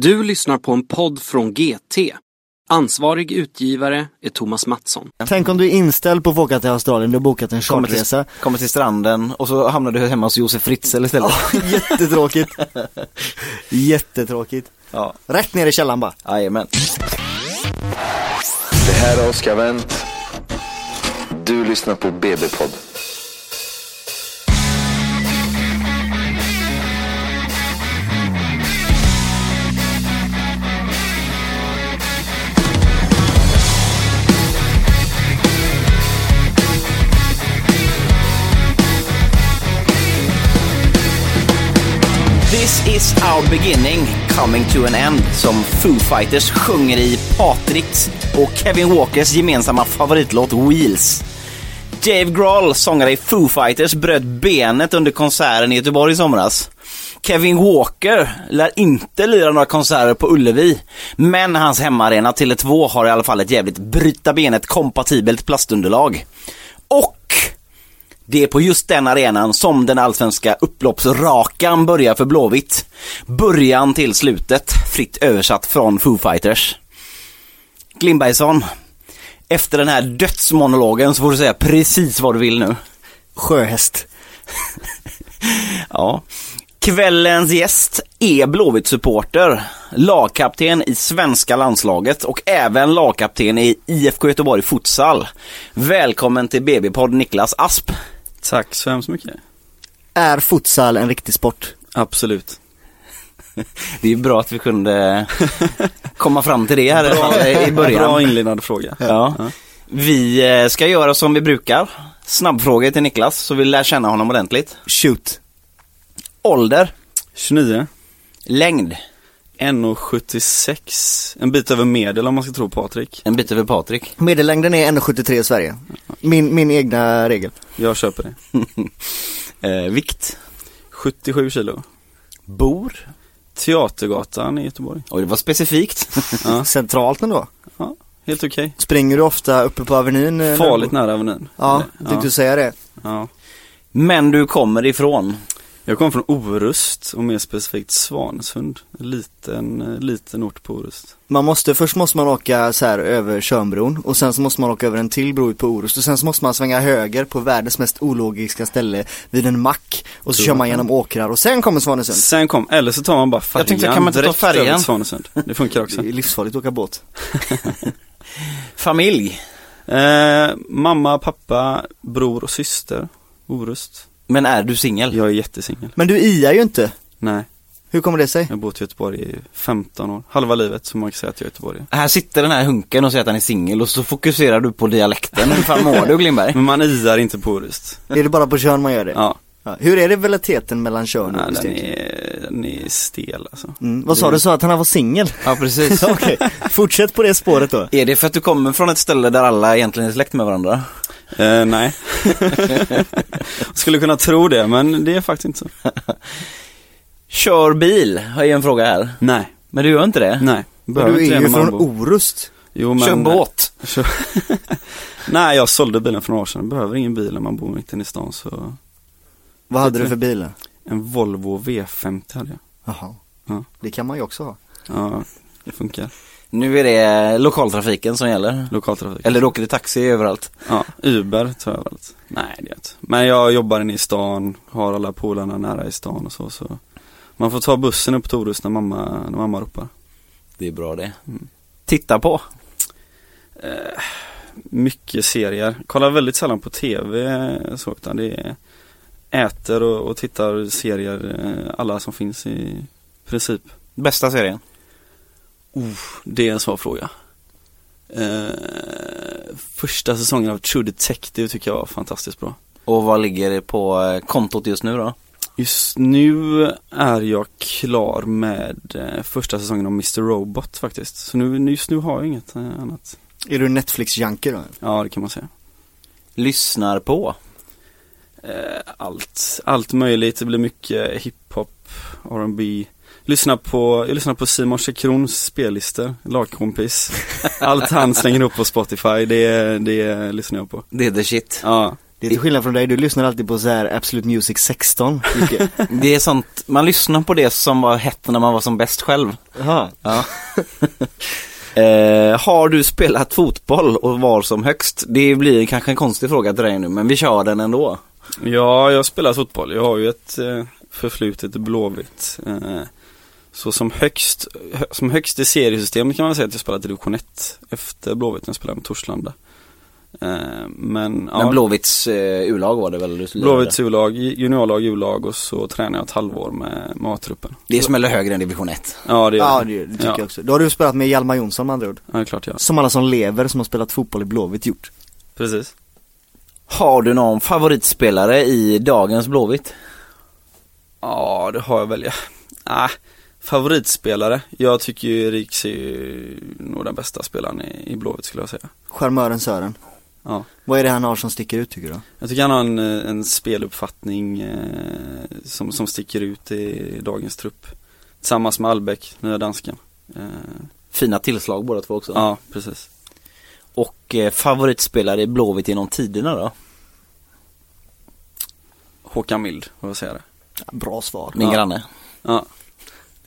Du lyssnar på en podd från GT. Ansvarig utgivare är Thomas Mattsson. Tänk om du är inställd på att få åka till Australien, du har bokat en Kommer till, charterresa. kommer till stranden och så hamnar du hemma hos Josef Fritzl istället. Jättetråkigt. Jättetråkigt. Ja, Rätt ner i källaren bara. jajamän. Det här är Oscar Wendt. Du lyssnar på BB-podd. This is our beginning, coming to an end, som Foo Fighters sjunger i Patricks och Kevin Walkers gemensamma favoritlåt Wheels. Dave Grohl, sångare i Foo Fighters, bröt benet under konserten i Göteborg i somras. Kevin Walker lär inte lira några konserter på Ullevi, men hans hemmaarena Tele2 har i alla fall ett jävligt bryta benet kompatibelt plastunderlag. Och det är på just den arenan som den allsvenska upploppsrakan börjar för Blåvitt. Början till slutet, fritt översatt från Foo Fighters. Glimbergsson, efter den här dödsmonologen så får du säga precis vad du vill nu. Sjöhäst. Ja. Kvällens gäst är Blåvitt-supporter, lagkapten i svenska landslaget och även lagkapten i IFK Göteborg Futsal. Välkommen till BB-podd Niklas Asp. Tack så hemskt mycket. Är futsal en riktig sport? Absolut. Det är bra att vi kunde komma fram till det här fall i början. Bra inledande fråga. Ja. Vi eh, ska göra som vi brukar. Snabbfrågor till Niklas så vi lär känna honom ordentligt. Shoot. Ålder, 29. längd, 1,76. En bit över medel om man ska tro Patrik. en bit över Patrik. Medellängden är 1,73 i Sverige. Min, min egna regel. Jag köper det. Eh, vikt, 77 kilo. bor. Teatergatan i Göteborg. Och det var specifikt. Ja. Centralt ändå. Ja, helt okej. Springer du ofta uppe på Avenyn? eh, Farligt nära Avenyn. Ja, tänkte du säga det. ja. Men du kommer ifrån. Jag kommer från Orust och mer specifikt Svanesund. En liten, eh, liten ort på Orust. Man måste, först måste man åka så här över Tjörnbron och sen så måste man åka över en till bro på Orust och sen så måste man svänga höger på världens mest ologiska ställe vid en mack och så kör man genom åkrar och sen kommer Svanesund. Sen kom, eller så tar man bara färjan Jag tänkte, kan man inte ta färjan? Svanesund. Det funkar också. Det är livsfarligt att åka båt. Familj. Eh, mamma, pappa, bror och syster. Orust. Men är du singel? Jag är jättesingel. Men du iar ju inte. Nej, Hur kommer det sig? jag har bott i Göteborg i 15 år. Halva livet så man kan säga att jag är göteborgare. Här sitter den här hunken och säger att han är singel och så fokuserar du på dialekten. Hur fan mår du Glimberg? Men man iar inte på Orust. Är det bara på Tjörn man gör det? Ja, Ja. Hur är rivaliteten mellan och nej, den, är, den är stel alltså. Mm. Vad sa du, sa att han var singel? Ja precis. Okej, fortsätt på det spåret då. Är det för att du kommer från ett ställe där alla egentligen är släkt med varandra? Eh, nej. Skulle kunna tro det, men det är faktiskt inte så. Kör bil, har jag en fråga här. Nej, Men du gör inte det? nej. Men Behöver du inte är ju från Orust. Jo, men, Kör båt. Nej, jag sålde bilen för några år sedan. Behöver ingen bil när man bor mitt inne i stan så. Vad hade du för bil? En Volvo V50 hade jag. Jaha. Ja. Det kan man ju också ha. Ja, det funkar. Nu är det lokaltrafiken som gäller. Lokaltrafik. Eller du åker i taxi överallt. Ja, Uber tar jag överallt. Nej, det är jag inte. Men jag jobbar inne i stan, har alla polarna nära i stan och så, så. Man får ta bussen upp till Orust när mamma, när mamma ropar. Det är bra det. Titta på. Mycket serier. Kollar väldigt sällan på tv så utan det är äter och, och tittar serier, eh, alla som finns i princip. Bästa serien. Det är en svår fråga. Eh, första säsongen av True Detective tycker jag var fantastiskt bra. Och vad ligger på eh, kontot just nu då? Just nu är jag klar med eh, första säsongen av Mr. Robot faktiskt. Så nu, just nu har jag inget eh, annat. Är du Netflix-junkie då? Ja, det kan man säga. Lyssnar på. Eh, allt, allt möjligt. Det blir mycket hiphop, R&B Lyssnar på, jag lyssnar på Simon Tjeckrons spellistor, lagkompis. Allt han slänger upp på Spotify, det, det lyssnar jag på. Det är the shit. Ja, Det är till skillnad från dig, du lyssnar alltid på så här Absolute Music 16 Jocke. Det är sånt, man lyssnar på det som var hett när man var som bäst själv. Jaha. Ja. eh, har du spelat fotboll och var som högst? Det blir kanske en konstig fråga till dig nu, men vi kör den ändå. Ja, jag spelar fotboll. Jag har ju ett eh, förflutet i Blåvitt. Eh, så som högst, hö, som högst i seriesystemet kan man säga att jag spelat i division 1 efter Blåvitt när jag spelade med Torslanda. Eh, men ja, Men Blåvitts eh, U-lag var det väl? Blåvitts U-lag, juniorlag, U-lag och så tränade jag ett halvår med, med A-truppen. Det smäller högre än division 1. Ja, det gör Ja det. det, tycker Ja. jag också. Då har du spelat med Hjalmar Jonsson med andra ord. Ja, det är klart jag. Som alla som lever som har spelat fotboll i Blåvitt gjort. Precis. Har du någon favoritspelare i dagens Blåvitt? Ja, det har jag väl. Ja. Ah, favoritspelare. Jag tycker ju Riks är ju nog den bästa spelaren i, i Blåvitt skulle jag säga. Charmören Sören. Ja. Vad är det han har som sticker ut tycker du? Jag tycker han har en, en speluppfattning eh, som, som sticker ut i dagens trupp. Tillsammans med Albeck, nya dansken. Eh, Fina tillslag båda två också. ja, precis. Och eh, favoritspelare i Blåvitt genom tiderna då? Håkan Mild, vad jag säga det. Bra svar. Min Ja. granne. Ja.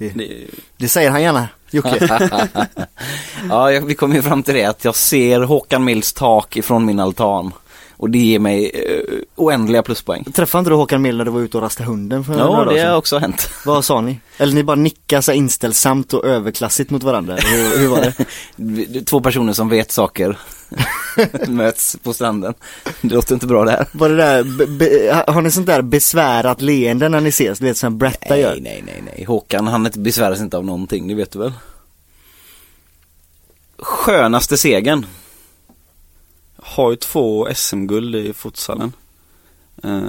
Det- Det, Det säger han gärna, Jocke. ja, vi kom ju fram till det att jag ser Håkan Mills tak ifrån min altan. Och det ger mig eh, oändliga pluspoäng. Träffade inte du Håkan Mild när du var ute och rastade hunden för Ja, det har också hänt. Vad sa ni? Eller ni bara nickade så inställsamt och överklassigt mot varandra? Hur, hur var det? Två personer som vet saker möts på stranden. Det låter inte bra det här. Var det där, be, be, har ni sånt där besvärat leende när ni ses? Du vet som Bretta gör? Nej, nej, nej, nej. Håkan, han inte- besväras inte av någonting, det vet du väl? Skönaste segern? har ju två SM-guld i futsalen. Eh,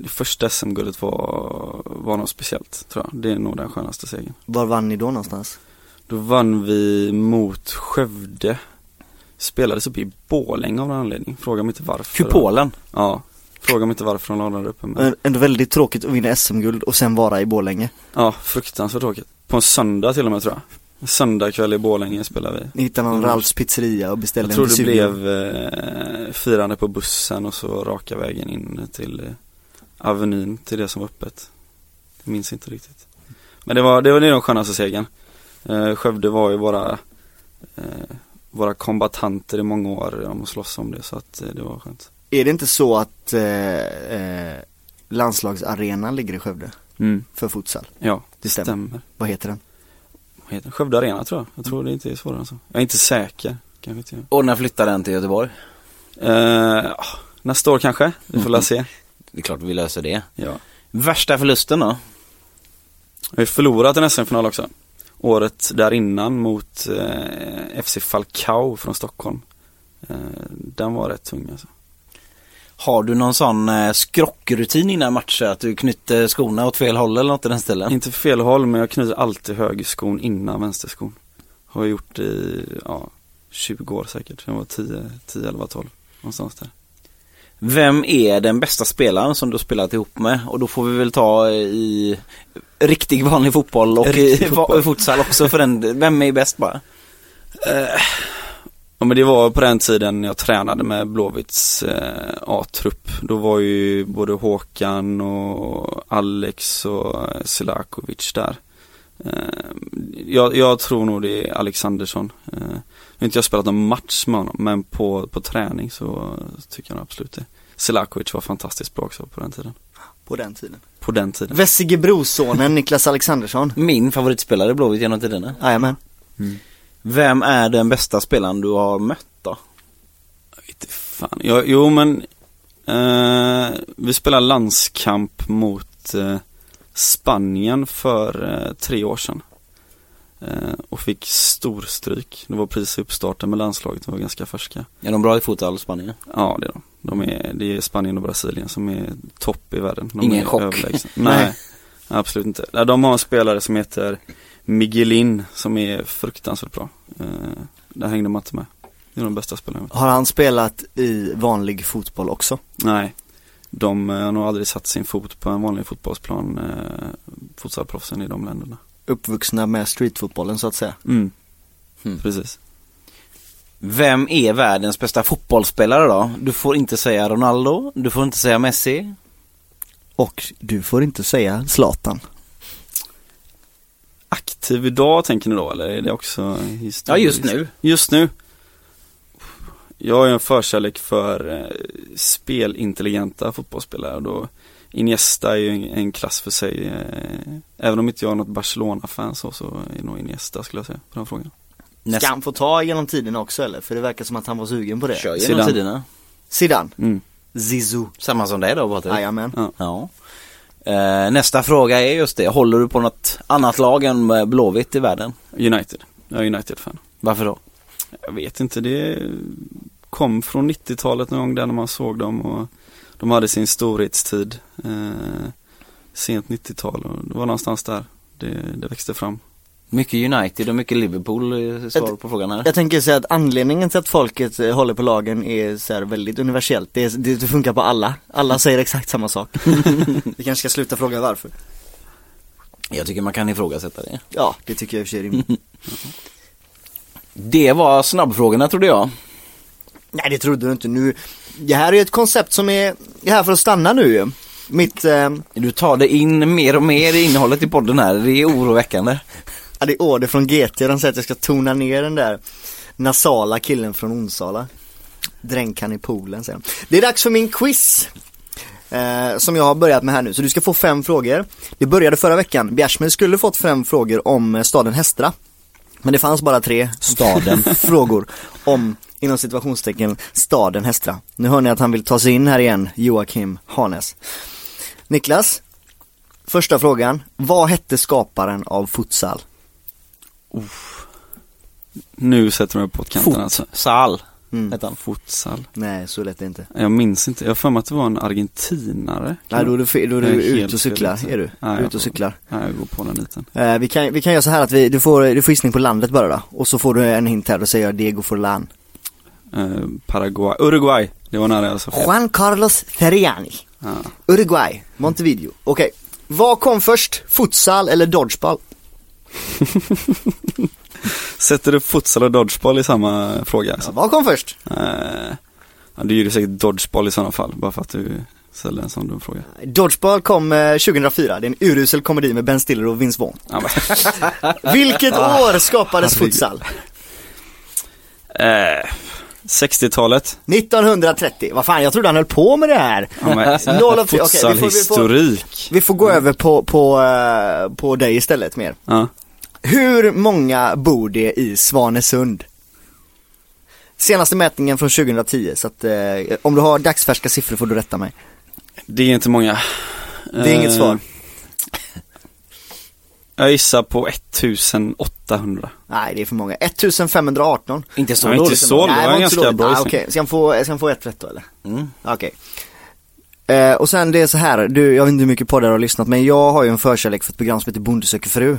det första SM-guldet var, var något speciellt tror jag. Det är nog den skönaste segern. Var vann ni då någonstans? Då vann vi mot Skövde. Spelades upp i Borlänge av någon anledning. Fråga mig inte varför. Kupolen? Ja. Fråga mig inte varför de la den uppe. Men, Ändå väldigt tråkigt att vinna SM-guld och sen vara i Borlänge. ja, fruktansvärt tråkigt. På en söndag till och med tror jag. En söndag kväll i Borlänge spelade vi. Ni hittade någon Mm. Ralfs pizzeria och beställde Jag tror en det blev eh, firande på bussen och så raka vägen in till eh, Avenyn till det som var öppet. Jag minns inte riktigt. Men det var, det var det den skönaste segern. Eh, Skövde var ju våra, eh, våra kombatanter i många år om att slåss om det så att eh, det var skönt. Är det inte så att eh, eh, landslagsarenan ligger i Skövde Mm. för futsal? Ja, Det stämmer. stämmer. Vad heter den? Vad heter den? Skövde Arena tror jag. Jag tror det inte är svårare än så. Jag är inte säker. Kanske inte. Och när flyttar den till Göteborg? Eh, ja, nästa år kanske. Vi får la se. Det är klart vi löser det. Ja. Värsta förlusten då? Jag har förlorat en SM-final också. Året där innan mot eh, FC Falcao från Stockholm. Eh, den var rätt tung alltså. Har du någon sån eh, skrockrutin innan matcher? Att du knyter skorna åt fel håll eller något i den stilen? Inte fel håll men jag knyter alltid högerskon innan vänsterskon. Har jag gjort i ja, 20 år säkert. Jag var 10, 10, 11, 12. Någonstans där. Vem är den bästa spelaren som du har spelat ihop med? Och då får vi väl ta i riktig vanlig fotboll och Riktig i fotboll. futsal också för den. Vem är bäst bara? Ja men det var på den tiden jag tränade med Blåvitts eh, A-trupp. Då var ju både Håkan och Alex och eh, Selakovic där. Eh, jag, jag tror nog det är Alexandersson. Eh, har inte jag spelat någon match med honom men på, på träning så tycker jag absolut det. Selakovic var fantastiskt bra också på den tiden. På den tiden. På den tiden. Vessigebrosonen Niklas Alexandersson. Min favoritspelare i Blåvitt genom tiderna. Jajamän. Vem är den bästa spelaren du har mött då? Jag vet inte fan. Ja, jo men eh, vi spelade landskamp mot eh, Spanien för eh, tre år sedan. Eh, och fick storstryk. Det var precis i uppstarten med landslaget, de var ganska färska. Är de bra i fotboll, Spanien? Ja det är de. de är, det är Spanien och Brasilien som är topp i världen. De Ingen chock. överlägsna. Nej. Absolut inte. De har en spelare som heter Miguelin som är fruktansvärt bra. Eh, där hängde man inte med. Det är de bästa spelarna. Har han spelat i vanlig fotboll också? Nej, de eh, har nog aldrig satt sin fot på en vanlig fotbollsplan, eh, futsalproffsen i de länderna. Uppvuxna med streetfotbollen så att säga. Mm. Mm. Precis. Vem är världens bästa fotbollsspelare då? Du får inte säga Ronaldo, du får inte säga Messi. Och du får inte säga Zlatan. Aktiv idag tänker ni då eller är det också historiskt? Ja, just nu. Just nu. Jag har ju en förkärlek för eh, spelintelligenta fotbollsspelare då Iniesta är ju en, klass för sig. Eh, även om inte jag är något Barcelona-fan så, så är nog Iniesta skulle jag säga på den frågan. Ska han få ta genom tiden också eller? För det verkar som att han var sugen på det. Kör genom Zidane. tiderna. Zidane. Mm. Zizou. Samma som dig då Patrik? Jajamän. Ja. Ja. Eh, nästa fråga är just det, håller du på något annat lag än eh, Blåvitt i världen? United. Jag är United-fan. Varför då? Jag vet inte, det kom från 90-talet någon gång där när man såg dem och de hade sin storhetstid. Eh, sent 90-tal och det var någonstans där det, det växte fram. Mycket United och mycket Liverpool är svar på frågan här. Jag tänker säga att anledningen till att folket eh, håller på lagen är så här väldigt universellt. Det, det funkar på alla. Alla säger exakt samma sak. Vi kanske ska sluta fråga varför. Jag tycker man kan ifrågasätta det. Ja, det tycker jag i och för sig är rimligt. Det var snabbfrågorna trodde jag. Nej, det trodde du inte. Nu, det här är ett koncept som är, är här för att stanna nu ju. Mitt, eh, Du tar det in mer och mer i innehållet i podden här. Det är oroväckande. ja, det är order från GT. De säger att jag ska tona ner den där nasala killen från Onsala. Dränk han i poolen säger de. Det är dags för min quiz. Eh, som jag har börjat med här nu. Så du ska få fem frågor. Det började förra veckan. Bjärsmyr skulle fått fem frågor om eh, staden Hästra. Men det fanns bara tre staden frågor om, inom situationstecken, staden Hästra. Nu hör ni att han vill ta sig in här igen, Joakim Hanes. Niklas, första frågan. Vad hette skaparen av futsal? Nu sätter de mig på kanten Fot. alltså. Mm. Hette han. Futsal. Nej, så lätt är det inte. Jag minns inte, jag har för mig att det var en argentinare. Nej, då är du, då är du ute och cyklar, är du? alltså. jag ute och cyklar. Nej, jag går på den liten. Eh, vi, kan, vi kan göra så här att vi, du, får, du får gissning på landet bara då. Och så får du en hint här, då säger jag Diego Forlan. Eh, Paraguay, Uruguay. Det var nära jag sa fel. Juan Carlos Ferriani. Ja. Uruguay, Montevideo. Okej. Vad kom först? Futsal eller dodgeball? Sätter du futsal och dodgeball i samma fråga? Alltså? Vad kom först? Eh, ja, är ju säkert dodgeball i sådana fall, bara för att du ställer en sån dum fråga. Dodgeball kom eh, 2004. Det är en urusel komedi med Ben Stiller och Vince Vaughn. Ja, Vilket år skapades futsal? eh, 60-talet. 1930. Vad fan, jag trodde han höll på med det här. Ja, men, tre. Okej, vi får- vi får- Futsalhistorik. Vi får gå över på, på, eh, på dig istället mer. Ja. Hur många bor det i Svanesund? Senaste mätningen från 2010, så att eh, om du har dagsfärska siffror får du rätta mig. Det är inte många. Det är inget Eh, svar. Jag gissar på 1800. Nej, det är för många. 1518. Inte så Ja, inte dåligt. så. det var inte ganska dåligt. bra ah. Okej, ska han få, ska han få ett rätt då eller? Mm. Okej. Eh, och sen det är så här, du, jag vet inte hur mycket poddar du har lyssnat men jag har ju en förkärlek för ett program som heter Bonde söker fru.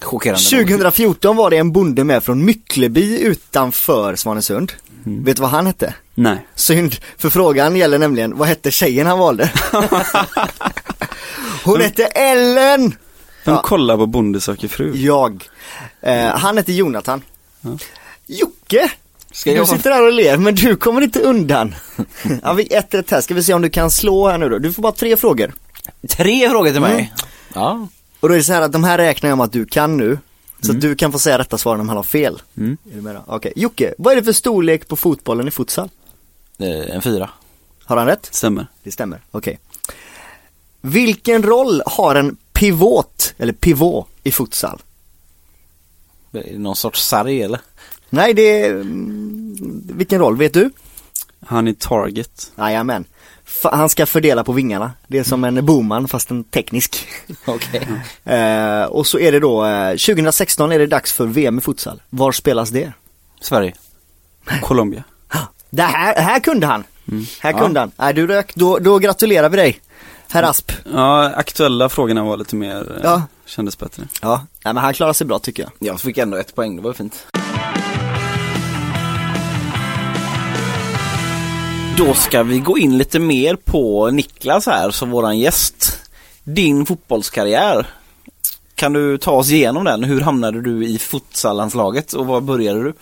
Chockerande. 2014 var det en bonde med från Myckleby utanför Svanesund. Mm. Vet du vad han hette? Nej. Synd, för frågan gäller nämligen, vad hette tjejen han valde? Hon hette Ellen! Vem Ja. kollar på Bonde söker fru? Jag. Eh, han hette Jonathan. Jocke! Ska du jag- sitter här och ler, men du kommer inte undan. ja, vi ett rätt här, ska vi se om du kan slå här nu då. Du får bara tre frågor. Tre frågor till mig. Mm. Ja. Och då är det så här att de här räknar jag om att du kan nu. Så att du kan få säga rätta svaren om han har fel. Mm. Är du med då? Okej, Jocke, vad är det för storlek på fotbollen i futsal? Eh, En fyra. Har han rätt? Stämmer. Det stämmer, okej. Vilken roll har en pivot, eller pivot, i futsal? Det är Någon sorts sarg eller? Nej, det är, mm, vilken roll, vet du? Han är target. Jajamän. Han ska fördela på vingarna. Det är som en boman fast en teknisk. Okej. Eh, och så är det då, eh, 2016 är det dags för VM i futsal. Var spelas det? Sverige. Colombia. Det här, här kunde han. Här Ja. kunde han. Nej, du rök. Då, då gratulerar vi dig. Herr Asp. Ja, aktuella frågorna var lite mer, eh, Ja. kändes bättre. Ja. Nej, men han klarar sig bra tycker jag. Jag fick ändå ett poäng, det var fint. Då ska vi gå in lite mer på Niklas här som våran gäst. Din fotbollskarriär. Kan du ta oss igenom den? Hur hamnade du i futsallandslaget och var började du?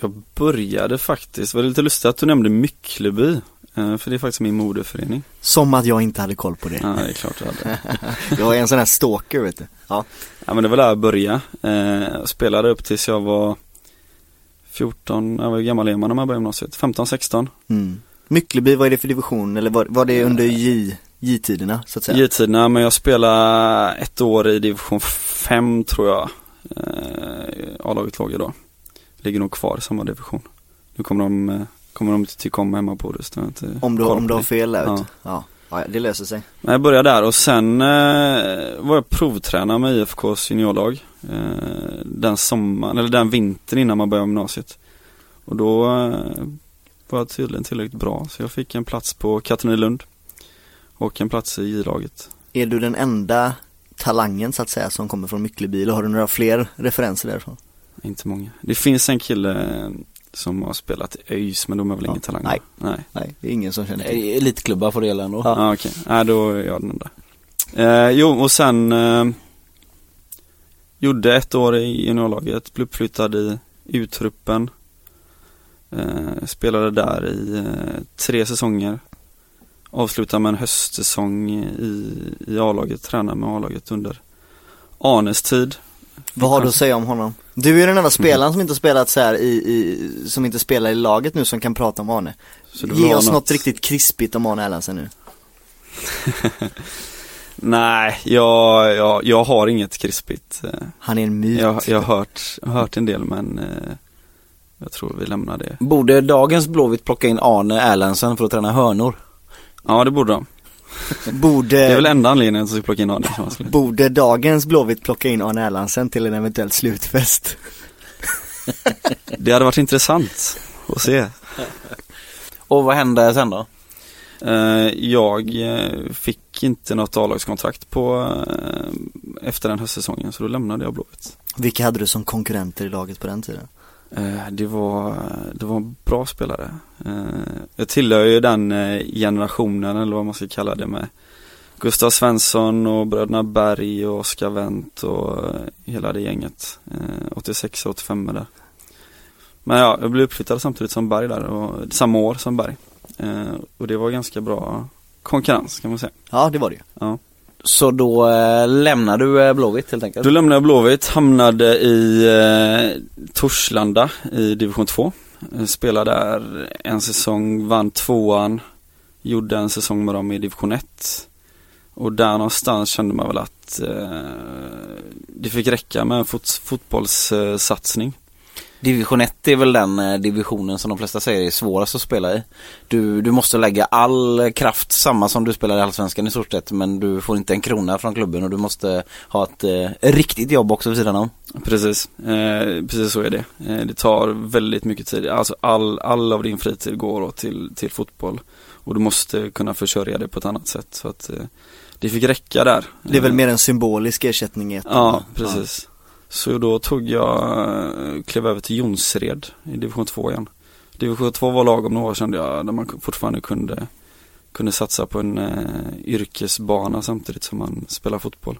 Jag började faktiskt, det var lite lustigt att du nämnde Myckleby. eh, För det är faktiskt min moderförening. Som att jag inte hade koll på det. Ja, det är klart du hade. Jag är en sån här stalker vet du. Ja. Ja men det var där jag började. Eh, Jag spelade upp tills jag var 14, jag var gammal är man när man börjar gymnasiet? 15, 16. Mm. Myckleby, vad är det för division? Eller var, var det under J, J-tiderna så att säga? J-tiderna, men jag spelade ett år i division 5 tror jag. Eh, A-laget låg då. Ligger nog kvar i samma division. Nu kommer de, eh, kommer de tycka om hemma på inte Om du, om du har det. fel där Ja. ja. Ja. det löser sig. Jag började där och sen eh, var jag provtränare med IFKs juniorlag. Eh, den sommaren, eller den vintern innan man började gymnasiet. Och då eh, var jag tydligen tillräckligt bra så jag fick en plats på Katrinelund. Och en plats i J-laget. Är du den enda talangen så att säga som kommer från Myckleby eller har du några fler referenser därifrån? Inte många. Det finns en kille som har spelat i ÖIS men de är väl Ja, ingen talang? nej. nej. Nej, det är ingen som känner till. Eh, Elitklubbar får det gälla ändå. Ja, okej. Nej, då är jag den enda. Eh, jo, och sen eh, gjorde ett år i juniorlaget, blev uppflyttad i U-truppen. Eh, spelade där i eh, tre säsonger. Avslutade med en höstsäsong i, i A-laget, tränade med A-laget under Arnes tid. Vad har du att säga om honom? Du är den enda spelaren som inte har spelat så här i, i som inte spelar i laget nu som kan prata om Arne. Ge oss något... något- riktigt krispigt om Arne Erlandsen nu. Nej, jag, jag, jag har inget krispigt. Eh, Han är en myt. Jag, jag har hört, hört en del men eh, jag tror vi lämnar det. Borde dagens Blåvitt plocka in Arne Erlandsen för att träna hörnor? Ja, det borde de. Borde, Det är väl enda anledningen till att plocka in Arne borde dagens Blåvitt plocka in Arne Erlandsen till en eventuell slutfest? Det hade varit intressant att se. Och vad hände sen då? Eh, Jag eh, fick inte något A-lagskontrakt på eh, efter den höstsäsongen så då lämnade jag Blåvitt. Vilka hade du som konkurrenter i laget på den tiden? Eh, Det var, det var en bra spelare. Eh, Jag tillhör ju den eh, generationen eller vad man ska kalla det med Gustav Svensson och bröderna Berg och Oskar Wendt och hela det gänget. Eh, 86 och 85 där. Men ja, jag blev uppflyttad samtidigt som Berg där och samma år som Berg. Och det var ganska bra konkurrens kan man säga. Ja, det var det. Ja. Så då eh, lämnar du eh, Blåvitt helt enkelt? Då lämnade jag Blåvitt, hamnade i eh, Torslanda i division 2. Eh, spelade där en säsong, vann tvåan, gjorde en säsong med dem i division 1. Och där någonstans kände man väl att eh, det fick räcka med en fot fotbollssatsning. Division 1 är väl den eh, divisionen som de flesta säger är svårast att spela i. Du, du måste lägga all kraft, samma som du spelar i Allsvenskan i stort sett, men du får inte en krona från klubben och du måste ha ett eh, riktigt jobb också vid sidan om. Precis, eh, precis så är det. Eh, det tar väldigt mycket tid, alltså all, all av din fritid går till, till fotboll. Och du måste kunna försörja det på ett annat sätt. Så att eh, det fick räcka där. Det är väl Eh, mer en symbolisk ersättning i ett Ja, precis. Så då tog jag, eh, klev över till Jonsered i division 2 igen. Division 2 var lagom några år kände jag, där man fortfarande kunde, kunde satsa på en eh, yrkesbana samtidigt som man spelar fotboll.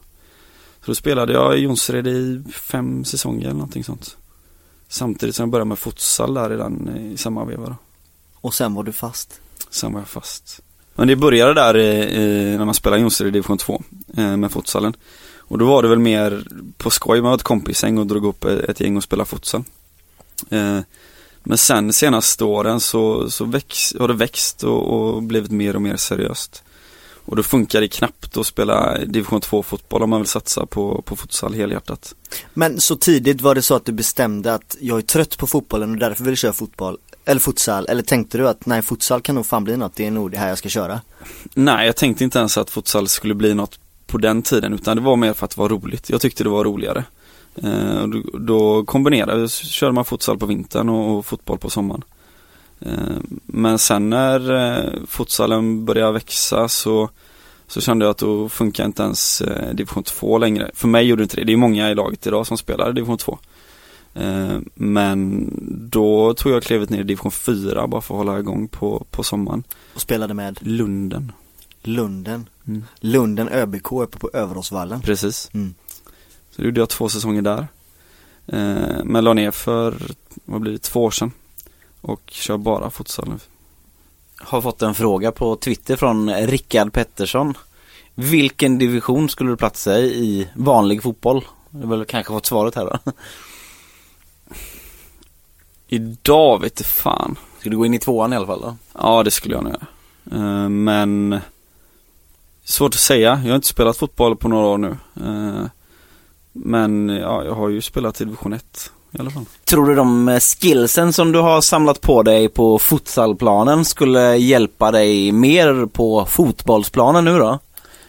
Så då spelade jag i Jonsered i fem säsonger eller någonting sånt. Samtidigt som jag började med futsal där redan eh, i samma veva då. Och sen var du fast. Sen var jag fast. Men det började där i, i, när man spelade Jonsered i division 2 eh, med futsalen. Och då var det väl mer på skoj, man var ett kompisgäng och drog upp ett gäng och spelade futsal. Eh, men sen senaste åren så, så väx, har det växt och, och blivit mer och mer seriöst. Och då funkar det knappt att spela division 2 fotboll om man vill satsa på, på futsal helhjärtat. Men så tidigt var det så att du bestämde att jag är trött på fotbollen och därför vill jag köra fotboll, eller futsal, eller tänkte du att nej futsal kan nog fan bli något, det är nog det här jag ska köra? Nej, jag tänkte inte ens att futsal skulle bli något på den tiden utan det var mer för att det var roligt. Jag tyckte det var roligare. Eh, då, då kombinerade, så körde man futsal på vintern och, och fotboll på sommaren. Eh, men sen när eh, futsalen började växa så, så kände jag att då funkar inte ens eh, division 2 längre. För mig gjorde det inte det. Det är många i laget idag som spelar division 2. Eh, men då tog jag klivet ner i division 4 bara för att hålla igång på, på sommaren. Och spelade med Lunden. Lunden. Mm. Lunden ÖBK uppe på Överåsvallen. Precis. Mm. Så då gjorde jag två säsonger där. Eh, men la ner för, vad blir det, två år sedan. Och kör bara futsal nu. Har fått en fråga på Twitter från Rickard Pettersson. Vilken division skulle du platsa i i vanlig fotboll? Du har väl kanske fått svaret här då. Idag vet du fan. Ska du gå in i tvåan i alla fall då? Ja, det skulle jag nog göra. Eh, Men svårt att säga. Jag har inte spelat fotboll på några år nu. Eh, Men ja, jag har ju spelat i division 1 i alla fall. Tror du de eh, skillsen som du har samlat på dig på futsalplanen skulle hjälpa dig mer på fotbollsplanen nu då?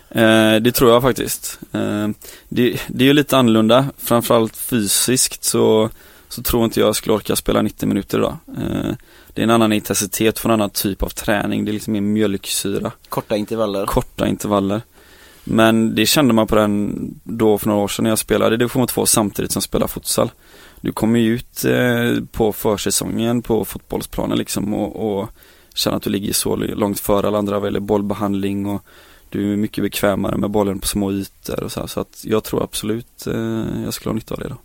Eh, Det tror jag faktiskt. Eh, Det, det är ju lite annorlunda, framförallt fysiskt så, så tror inte jag skulle orka spela 90 minuter idag. Eh, Det är en annan intensitet för en annan typ av träning, det är liksom mer mjölksyra. Korta intervaller. korta intervaller. Men det kände man på den då för några år sedan när jag spelade i division 2 samtidigt som spelade futsal. Du kommer ju ut eh, på försäsongen på fotbollsplanen liksom och, och känner att du ligger så långt före alla andra vad gäller bollbehandling och du är mycket bekvämare med bollen på små ytor och så här. Så att jag tror absolut eh, jag skulle ha nytta av det då.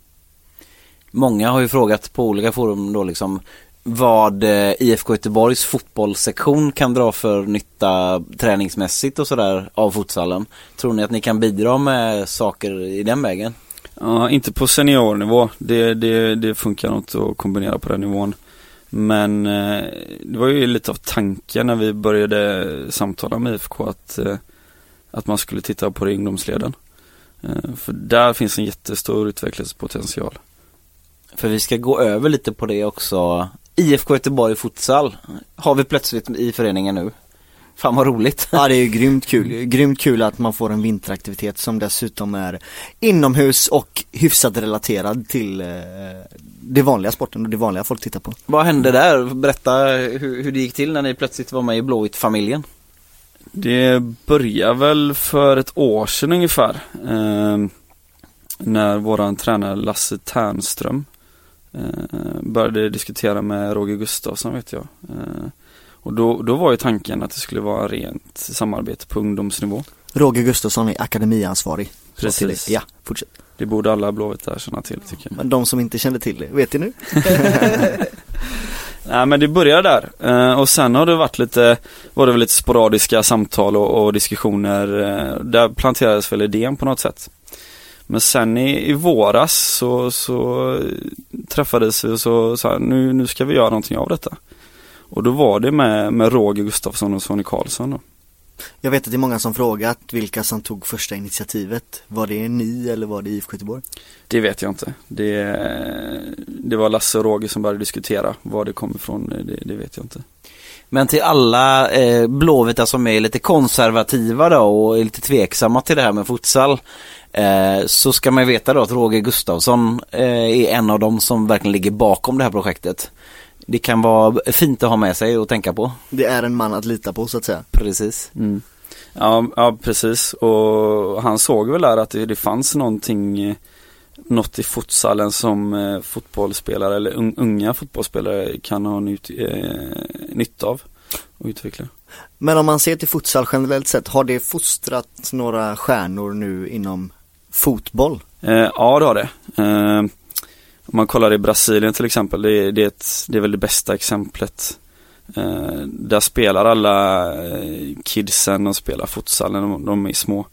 Många har ju frågat på olika forum då liksom vad eh, IFK Göteborgs fotbollssektion kan dra för nytta träningsmässigt och sådär av futsalen. Tror ni att ni kan bidra med saker i den vägen? Ja, inte på seniornivå. Det, det, det funkar nog inte att kombinera på den nivån. Men eh, det var ju lite av tanken när vi började samtala med IFK att, eh, att man skulle titta på det i ungdomsleden. För där finns en jättestor utvecklingspotential. För vi ska gå över lite på det också. IFK Göteborg futsal har vi plötsligt i föreningen nu. Fan vad roligt. Ja det är ju grymt kul, grymt kul att man får en vinteraktivitet som dessutom är inomhus och hyfsat relaterad till eh, det vanliga sporten och det vanliga folk tittar på. Vad hände där? Berätta hur, hur det gick till när ni plötsligt var med i Blåvitt-familjen. Det börjar väl för ett år sedan ungefär. Eh, när våran tränare Lasse Ternström eh, började diskutera med Roger Gustafsson vet jag. Eh, och då, då var ju tanken att det skulle vara rent samarbete på ungdomsnivå. Roger Gustafsson är akademiansvarig. Precis. Ja, fortsätt. Det borde alla Blåvita känna till tycker jag. Men de som inte kände till det, vet ni nu? Nej men det började där eh, och sen har det varit lite, var det väl lite sporadiska samtal och, och diskussioner. Eh, där planterades väl idén på något sätt. Men sen i, i våras så, så träffades vi och så sa nu, nu ska vi göra någonting av detta. Och då var det med, med Roger Gustafsson och Sonny Karlsson då. Jag vet att det är många som frågat vilka som tog första initiativet. Var det ni eller var det IFK Göteborg? Det vet jag inte. Det, det var Lasse och Roger som började diskutera. Var det kom ifrån, det, det vet jag inte. Men till alla eh, Blåvita som är lite konservativa då och är lite tveksamma till det här med futsal. Eh, så ska man veta då att Roger Gustafsson eh, är en av dem som verkligen ligger bakom det här projektet. Det kan vara fint att ha med sig och tänka på. Det är en man att lita på så att säga. Precis. Mm. Ja, ja, precis. Och han såg väl där att det, det fanns någonting, eh, något i futsalen som eh, fotbollsspelare eller un, unga fotbollsspelare kan ha nyt, eh, nytta av och utveckla. Men om man ser till futsal generellt sett, har det fostrat några stjärnor nu inom fotboll? Eh, ja, det har det. Eh, om man kollar i Brasilien till exempel, det, är- det, är, ett, det är väl det bästa exemplet. Eh, där spelar alla eh, kidsen och spelar futsal när de, de är små.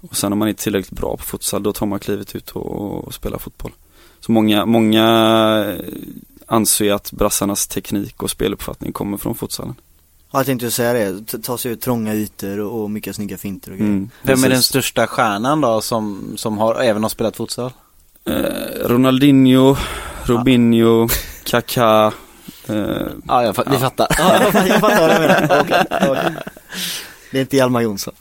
Och sen om man är tillräckligt bra på futsal, då tar man klivet ut och, och spelar fotboll. Så många, många eh, anser att brassarnas teknik och speluppfattning kommer från futsalen. Ja, jag tänkte säga det, ta sig ut trånga ytor och, och mycket snygga finter och grejer. Mm, Vem är den största stjärnan då som, som har, även har spelat futsal? Eh, Ronaldinho, Robinho, Kaká. Eh, Ja, jag, fa- vi fattar. Ja, jag fattar jag fattar vad du menar. Okej, okej. Det är inte Hjalmar Jonsson.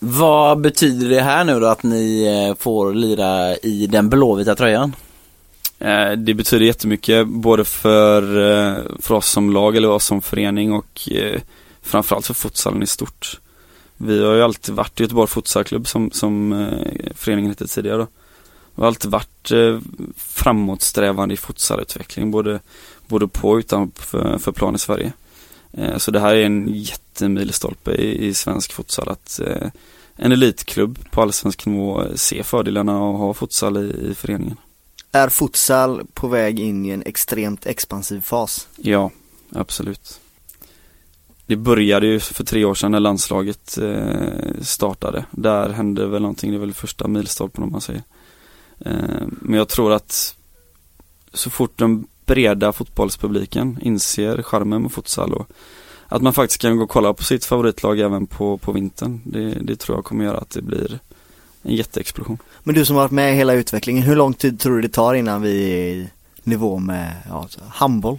Vad betyder det här nu då att ni eh, får lira i den blåvita tröjan? Eh, det betyder jättemycket både för, eh, för oss som lag eller oss som förening och eh, framförallt för futsalen i stort. Vi har ju alltid varit i Göteborg futsalklubb som, som föreningen hette tidigare då. Vi har alltid varit framåtsträvande i futsalutveckling både, både på och utanför för plan i Sverige. Så det här är en jättemilstolpe i, i svensk futsal att en elitklubb på allsvensk nivå ser fördelarna av att ha futsal i, i föreningen. Är futsal på väg in i en extremt expansiv fas? Ja, absolut. Det började ju för tre år sedan när landslaget eh, startade. Där hände väl någonting, det är väl första milstolpen om man säger. Eh, men jag tror att så fort den breda fotbollspubliken inser charmen med futsal och att man faktiskt kan gå och kolla på sitt favoritlag även på, på vintern. Det, det tror jag kommer göra att det blir en jätteexplosion. Men du som har varit med i hela utvecklingen, hur lång tid tror du det tar innan vi är i nivå med ja, så handboll?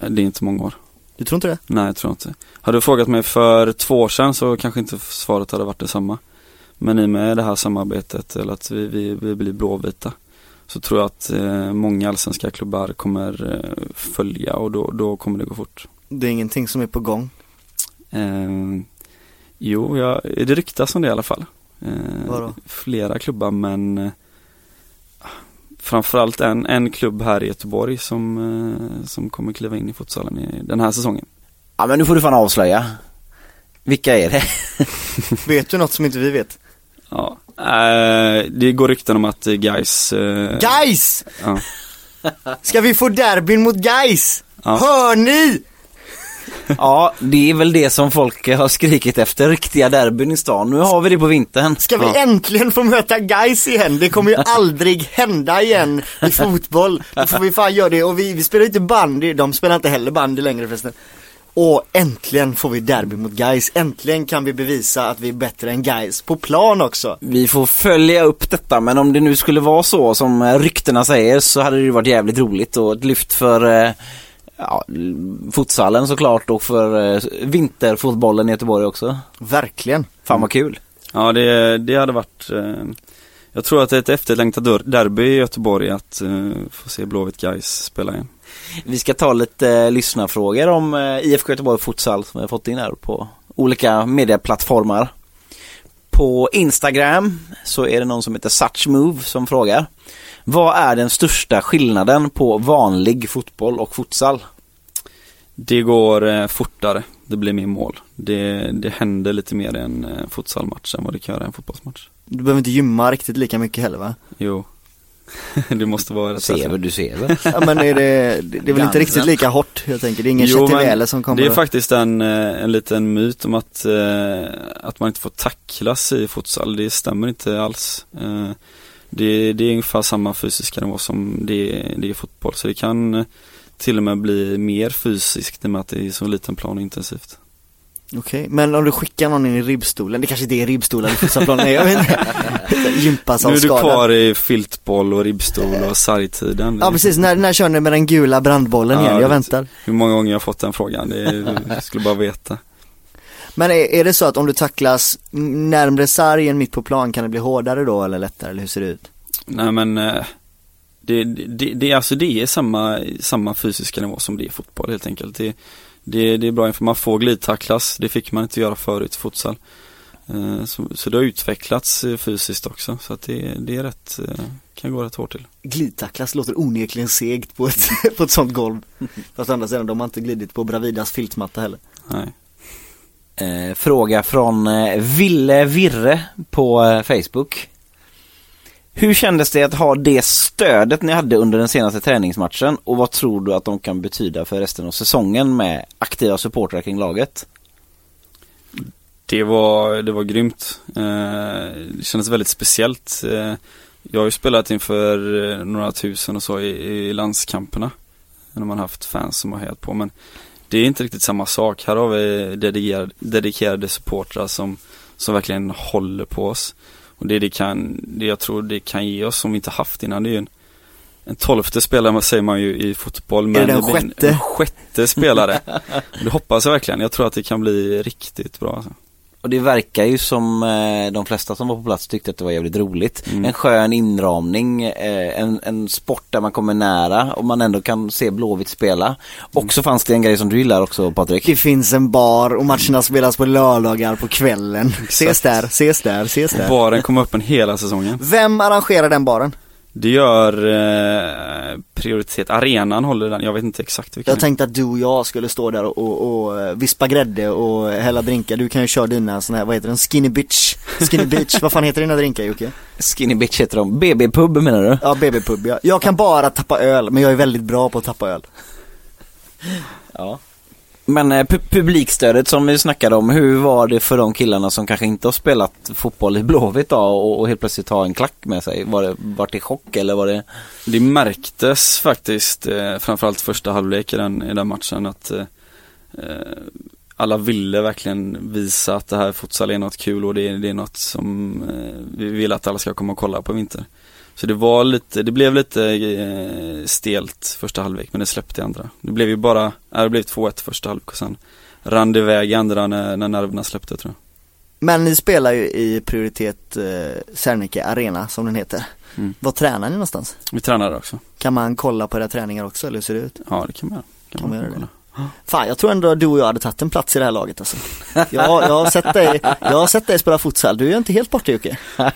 Eh, Det är inte många år. Du tror inte det? Nej, jag tror inte. Hade du frågat mig för två år sedan så kanske inte svaret hade varit detsamma. Men i och med det här samarbetet, eller att vi, vi, vi blir blåvita, så tror jag att eh, många allsvenska klubbar kommer eh, följa och då, då kommer det gå fort. Det är ingenting som är på gång. Eh, jo, jag, det ryktas om det i alla fall. Eh, Vadå? flera klubbar men eh, framförallt en, en klubb här i Göteborg som, eh, som kommer kliva in i futsalen i den här säsongen. Ja men nu får du fan avslöja. Vilka är det? Vet du något som inte vi vet? Ja, eh, det går rykten om att Guys eh, Guys! ja, Ska vi få derbyn mot Guys? Ja. Hör ni? Ja, det är väl det som folk har skrikit efter, riktiga derbyn i stan. Nu har vi det på vintern. Ska vi äntligen få möta Guys igen? Det kommer ju aldrig hända igen i fotboll. Då får vi fan göra det och vi, vi spelar inte bandy, de spelar inte heller bandy längre förresten. Och äntligen får vi derby mot Guys. Äntligen kan vi bevisa att vi är bättre än Guys på plan också. Vi får följa upp detta, men om det nu skulle vara så som ryktena säger så hade det ju varit jävligt roligt och ett lyft för eh, ja, futsalen såklart och för eh, vinterfotbollen i Göteborg också. Verkligen. Fan vad kul. ja det, det hade varit eh, Jag tror att det är ett efterlängtat der- derby i Göteborg att eh, få se Blåvitt Guys spela igen. Vi ska ta lite eh, lyssnarfrågor om eh, IFK Göteborg futsal som vi har fått in här på olika medieplattformar. På Instagram så är det någon som heter Suchmove som frågar. Vad är den största skillnaden på vanlig fotboll och futsal? Det går eh, fortare, det blir mer mål. Det, det händer lite mer i en eh, futsalmatch än vad det kan göra i en fotbollsmatch. Du behöver inte gymma riktigt lika mycket heller va? Jo, det måste vara rätt Ser väl, du ser väl? Ja men är det, det det är väl inte riktigt lika hårt jag tänker. Det är ingen Chettivele som kommer det är faktiskt en, eh, en liten myt om att, eh, att man inte får tacklas i futsal. Det stämmer inte alls. Eh, det, det är ungefär samma fysiska nivå som det, är- det är i fotboll. Så det kan till och med bli mer fysiskt i och med att det är så liten plan och intensivt. Okej, men om du skickar någon in i ribbstolen, det kanske inte är ribbstolar i futsalplanen, nej jag vet inte. Gympas Nu är du kvar i filtboll och ribbstol och sargtiden. Ja precis, när, när kör ni med den gula brandbollen Ja, igen? Jag väntar. Hur många gånger jag har fått den frågan, det är, jag skulle bara veta. Men är, är det så att om du tacklas närmre sarg än mitt på plan, kan det bli hårdare då eller lättare, eller hur ser det ut? Nej men eh, det, det, det, alltså det är samma, samma fysiska nivå som det är i fotboll helt enkelt. Det, det, det är bra inför man får glidtacklas, det fick man inte göra förut i futsal. Eh, Så, så det har utvecklats eh, fysiskt också så att det, det är rätt, eh, kan gå rätt hårt till. Glidtacklas låter onekligen segt på ett, på ett sånt golv. Fast å andra sidan, de har inte glidit på Bravidas filtmatta heller. Nej. Eh, fråga från Ville Virre på Facebook. Hur kändes det att ha det stödet ni hade under den senaste träningsmatchen och vad tror du att de kan betyda för resten av säsongen med aktiva supportrar kring laget? Det var, det var grymt. Eh, det kändes väldigt speciellt. Eh, jag har ju spelat inför eh, några tusen och så i, i landskamperna. När man haft fans som har hejat på. Men det är inte riktigt samma sak. Här har vi dedikerade, dedikerade supportrar som, som verkligen håller på oss. Och det, det, kan, det jag tror det kan ge oss som vi inte haft innan det är ju en, en tolfte spelare säger man ju i fotboll. Men det den blir en- sjätte? En sjätte spelare. det hoppas jag verkligen. Jag tror att det kan bli riktigt bra. Alltså. Och det verkar ju som eh, de flesta som var på plats tyckte att det var jävligt roligt. Mm. En skön inramning, eh, en, en sport där man kommer nära och man ändå kan se Blåvitt spela. Och så fanns det en grej som du gillar också Patrik. Det finns en bar och matcherna spelas på lördagar på kvällen. Ses där, ses där, ses där. Baren kommer öppen hela säsongen. Vem arrangerar den baren? Det gör eh, prioritet, arenan håller den, jag vet inte exakt vilken. Jag tänkte att du och jag skulle stå där och, och, och eh, vispa grädde och hälla drinkar. Du kan ju köra dina såna här, vad heter den? Skinny bitch. Skinny bitch, vad fan heter dina drinkar Jocke? Skinny bitch heter de. BB-pub menar du? Ja, BB-pub ja. Jag kan bara tappa öl, men jag är väldigt bra på att tappa öl. Ja. Men eh, pu- publikstödet som vi snackade om, hur var det för de killarna som kanske inte har spelat fotboll i Blåvitt då och, och helt plötsligt har en klack med sig? Var det, var det chock eller var det? Det märktes faktiskt, eh, framförallt första halvlek i den, i den matchen, att eh, eh alla ville verkligen visa att det här futsal är något kul och det är, det är något som eh, vi vill att alla ska komma och kolla på i vinter. Så det var lite, det blev lite eh, stelt första halvlek men det släppte i andra. Det blev ju bara, ja, det blev 2-1 första halvlek och sen rann det iväg i andra när, när nerverna släppte tror jag. Men ni spelar ju i prioritet eh, Serneke Arena som den heter. Mm. Var tränar ni någonstans? Vi tränade också. Kan man kolla på era träningar också eller hur ser det ut? Ja det kan man göra. Kan man göra det? kolla. Fan jag tror ändå att du och jag hade tagit en plats i det här laget alltså. Jag, jag, har, sett dig, jag har sett dig spela futsal, du är ju inte helt borta Jocke.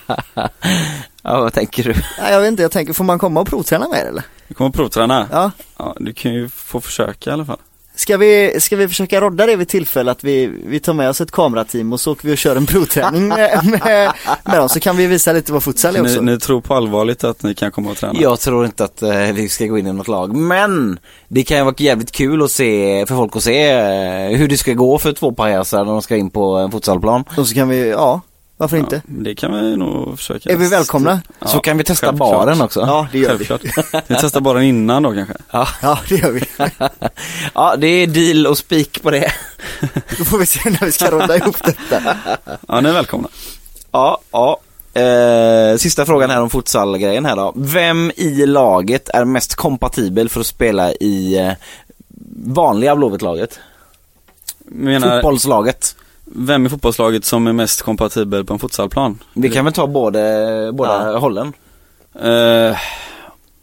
Ja, vad tänker du? Nej, jag vet inte, jag tänker, får man komma och provträna med er eller? Vi kommer att provträna. Ja. Ja, du kan ju få försöka i alla fall. Ska vi, ska vi försöka rodda det vid tillfälle att vi, vi tar med oss ett kamerateam och så åker vi och kör en provträning med, med, med dem så kan vi visa lite vad futsal är Ni, också. ni tror på allvarligt att ni kan komma och träna? Jag tror inte att eh, vi ska gå in i något lag, men det kan ju vara jävligt kul att se, för folk att se eh, hur det ska gå för två pajaser när de ska in på en futsalplan. Och så kan vi, ja, varför inte? Ja, det kan vi nog försöka. Är vi välkomna? Ja, Så kan vi testa självklart. baren också. Ja, det gör vi. Självklart. Vi testar bara innan då kanske. Ja, det gör vi. Ja, det är deal och spik på det. Då får vi se när vi ska rodda ihop detta. Ja, ni är välkomna. Ja, ja. Eh, sista frågan här om futsalgrejen här då. Vem i laget är mest kompatibel för att spela i eh, vanliga Blåvitt-laget? Menar, Fotbollslaget. Vem i fotbollslaget som är mest kompatibel på en futsalplan? Vi kan väl ta både, båda Ja. hållen? Eh,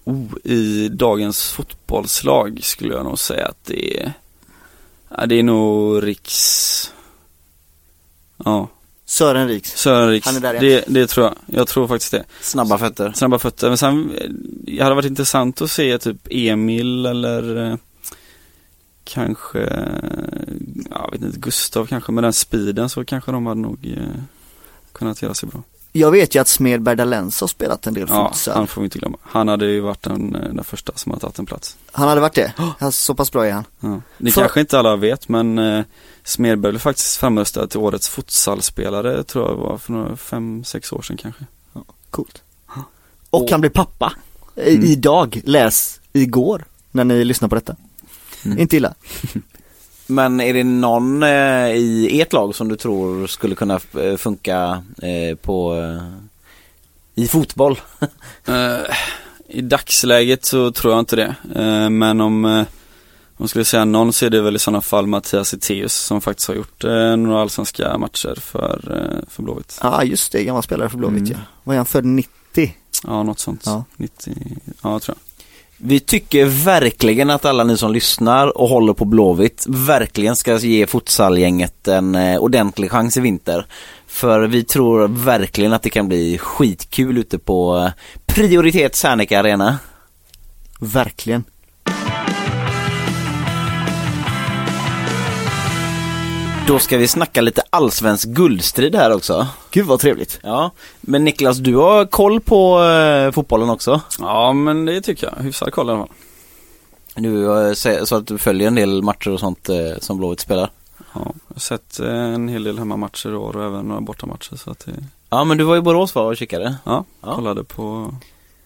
oh, I dagens fotbollslag skulle jag nog säga att det är, ja, det är nog Riks, ja, Sören Riks. Sören Riks. Han är där igen. det, det tror jag, jag tror faktiskt det. Snabba fötter. Snabba fötter, men sen, det hade varit intressant att se typ Emil eller kanske, jag vet inte, Gustav kanske, med den speeden så kanske de hade nog eh, kunnat göra sig bra. Jag vet ju att Smedberg Dalens har spelat en del Ja, futsal. han får vi inte glömma. Han hade ju varit den, eh, den första som har tagit en plats. Han hade varit det? Ja, Så pass bra är han. Ja. Det För- kanske inte alla vet men eh, Smedberg blev faktiskt framröstad till årets futsalspelare tror jag var för några fem, sex år sedan kanske. Coolt. Och han blir pappa. I, Mm. Idag, läs igår, när ni lyssnar på detta. Mm. Inte illa. Men är det någon eh, i ert lag som du tror skulle kunna eh, funka eh, på i fotboll? I dagsläget så tror jag inte det. Men om om jag skulle säga någon så är det väl i sådana fall Mattias Eteus som faktiskt har gjort några allsvenska matcher för, för Blåvitt. Ja, just det, gammal spelare för Blåvitt Mm. ja. Var han född 90? Ja, något sånt. Ja. 90, ja tror jag. Vi tycker verkligen att alla ni som lyssnar och håller på Blåvitt verkligen ska ge futsalgänget en eh, ordentlig chans i vinter. För vi tror verkligen att det kan bli skitkul ute på eh, Prioritet Serneke Arena. Verkligen. Då ska vi snacka lite allsvensk guldstrid här också. Gud vad trevligt. Ja, men Niklas du har koll på eh, fotbollen också? Ja, men det tycker jag. Hyfsad koll i alla fall. Du eh, så att du följer en del matcher och sånt eh, som Blåvitt spelar? Ja, jag har sett eh, en hel del hemmamatcher i år och även några bortamatcher så att det, Ja men du var i Borås va och kikade? ja, Ja. kollade på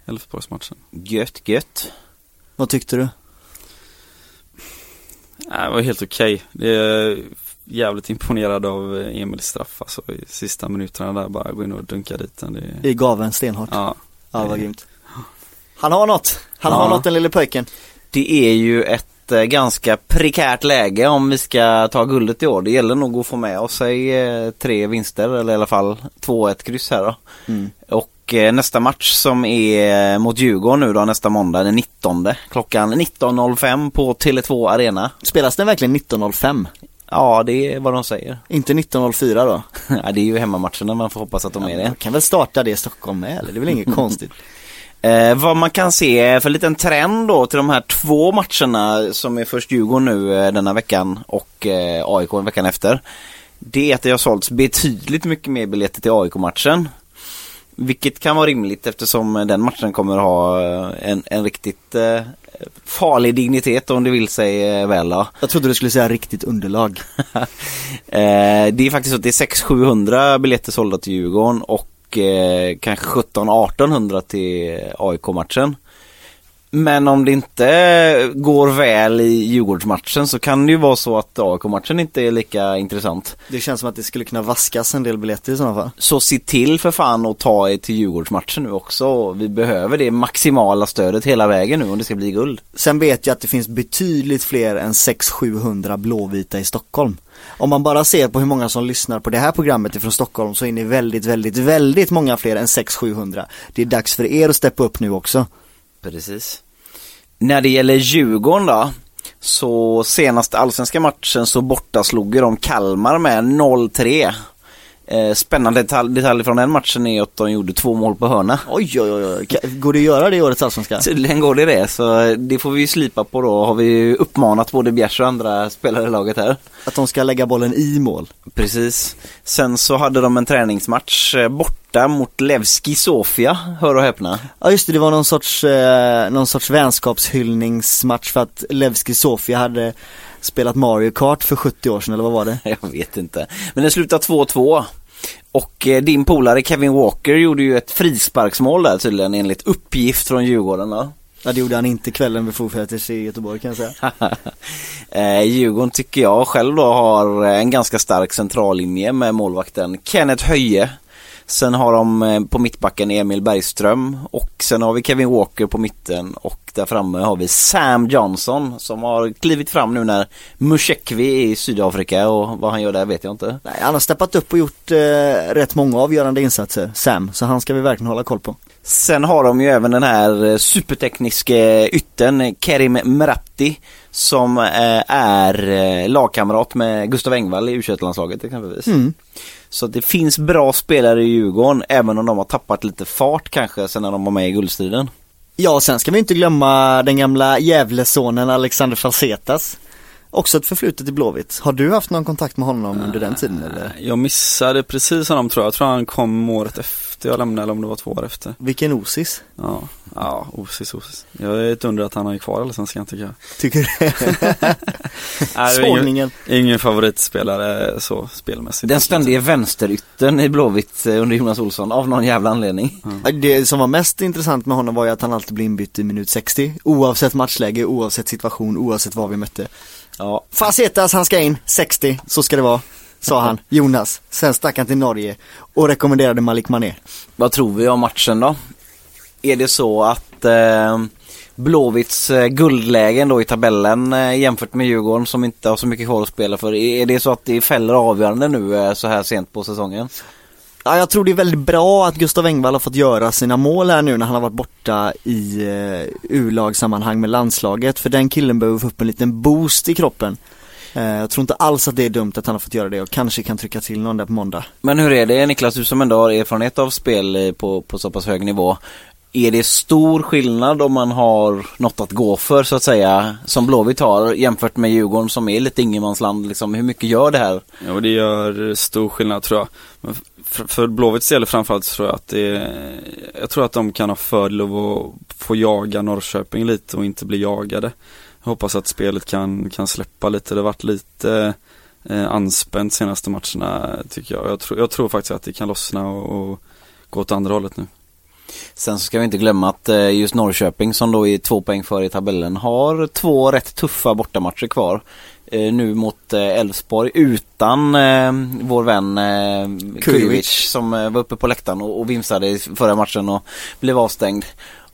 Elfsborgsmatchen. Gött, gött. Vad tyckte du? Nej, det var helt okej. Det är jävligt imponerad av Emils straff alltså i sista minuterna där bara gå in och dunka dit den. Det är, I gaven stenhårt. ja, Ja, vad grymt. Han har något. Han Ja. har något den lille pojken. Det är ju ett eh, ganska prekärt läge om vi ska ta guldet i år. Det gäller nog att få med oss sig eh, tre vinster eller i alla fall två ett kryss här då. Mm. Och eh, nästa match som är mot Djurgården nu då nästa måndag den 19 klockan 19.05 på Tele2 Arena. Spelas den verkligen 19.05? Ja det är vad de säger. Inte 19.04 då? ja, det är ju hemmamatcherna man får hoppas att de är det. Jag kan väl starta det i Stockholm med eller? Det är väl inget konstigt? Eh, vad man kan se för en liten trend då till de här två matcherna som är först Djurgården nu eh, denna veckan och eh, AIK veckan efter. Det är att det har sålts betydligt mycket mer biljetter till AIK-matchen. Vilket kan vara rimligt eftersom den matchen kommer ha eh, en, en riktigt eh, farlig dignitet om det vill sig väl. Då. Jag trodde du skulle säga riktigt underlag. Eh, det är faktiskt så att det är 600-700 biljetter sålda till Djurgården och eh, kanske 17-1800 till AIK-matchen. Men om det inte går väl i Djurgårdsmatchen så kan det ju vara så att AIK-matchen inte är lika intressant. Det känns som att det skulle kunna vaskas en del biljetter i sådana fall. Så se till för fan att ta er till Djurgårdsmatchen nu också. Vi behöver det maximala stödet hela vägen nu om det ska bli guld. Sen vet jag att det finns betydligt fler än 600-700 blåvita i Stockholm. Om man bara ser på hur många som lyssnar på det här programmet ifrån Stockholm så är ni väldigt, väldigt, väldigt många fler än 600-700. Det är dags för er att steppa upp nu också. Precis. När det gäller Djurgården då. Så senaste allsvenska matchen så borta slog ju de Kalmar med 0-3. Eh, spännande detalj, detalj från den matchen är att de gjorde två mål på hörna. Oj, oj, oj, Går det att göra det i årets allsvenska? Tydligen går det det, så det får vi ju slipa på då. Har vi uppmanat både Bjärs och andra spelare i laget här. Att de ska lägga bollen i mål. Precis. Sen så hade de en träningsmatch eh, borta mot Levski Sofia, hör och häpna. Ja just det, det var någon sorts, eh, någon sorts vänskapshyllningsmatch för att Levski Sofia hade spelat Mario Kart för 70 år sedan eller vad var det? Jag vet inte. Men den slutade 2-2. Och eh, din polare Kevin Walker gjorde ju ett frisparksmål där tydligen enligt uppgift från Djurgården då. Ja det gjorde han inte kvällen vid Foo Fighters i Göteborg kan jag säga. eh, Djurgården tycker jag själv då har en ganska stark centrallinje med målvakten Kenneth Höje. Sen har de eh, på mittbacken Emil Bergström och sen har vi Kevin Walker på mitten och där framme har vi Sam Johnson som har klivit fram nu när Mushekwi är i Sydafrika och vad han gör där vet jag inte. Nej, han har steppat upp och gjort eh, rätt många avgörande insatser, Sam, så han ska vi verkligen hålla koll på. Sen har de ju även den här eh, supertekniska ytten eh, Kerim Meratti som är lagkamrat med Gustav Engvall i u landslaget exempelvis. Mm. Så det finns bra spelare i Djurgården även om de har tappat lite fart kanske sen när de var med i guldstriden. Ja, sen ska vi inte glömma den gamla Gävlesonen Alexander Falsetas. Också ett förflutet i Blåvitt. Har du haft någon kontakt med honom under den tiden eller? Jag missade precis honom tror jag. Jag tror han kom året efter jag lämnade eller om det var två år efter. Vilken osis, Ja, ja osis, osis. Jag är ett under att han är kvar allsvenskan tycker jag. tycker du? Det är ingen, Sågningen. ingen favoritspelare så spelmässigt. Den ständige vänsterytten i Blåvitt eh, under Jonas Olsson av någon jävla anledning. Det som var mest intressant med honom var ju att han alltid blev inbytt i minut 60. Oavsett matchläge, oavsett situation, oavsett vad vi mötte. Ja, Facetas, han ska in, 60, så ska det vara. Sa han, Jonas. Sen stack han till Norge och rekommenderade Malik Mané. vad tror vi om matchen då? Är det så att eh, Blåvitts eh, guldlägen då i tabellen eh, jämfört med Djurgården som inte har så mycket kvar att spela för. Är det så att det fäller avgörande nu eh, så här sent på säsongen? Ja, jag tror det är väldigt bra att Gustav Engvall har fått göra sina mål här nu när han har varit borta i uh, U-lagssammanhang med landslaget. För den killen behöver få upp en liten boost i kroppen. Eh, jag tror inte alls att det är dumt att han har fått göra det och kanske kan trycka till någon där på måndag. Men hur är det Niklas, du som ändå har erfarenhet av spel eh, på, på så pass hög nivå. Är det stor skillnad om man har något att gå för så att säga, som Blåvitt har jämfört med Djurgården som är lite ingenmansland liksom. Hur mycket gör det här? Ja, och det gör stor skillnad tror jag. För, Blåvitts del framförallt så tror jag att det är, jag tror att de kan ha fördel av att få jaga Norrköping lite och inte bli jagade. Jag hoppas att spelet kan, kan släppa lite. Det har varit lite eh, anspänt senaste matcherna tycker jag. Jag, tror- jag tror faktiskt att det kan lossna och, och gå åt andra hållet nu. Sen så ska vi inte glömma att eh, just Norrköping som då är två poäng före i tabellen har två rätt tuffa bortamatcher kvar. Eh, Nu mot eh, Elfsborg utan eh, vår vän eh, Kujovic. Som eh, var uppe på läktaren och, och vimsade i förra matchen och blev avstängd.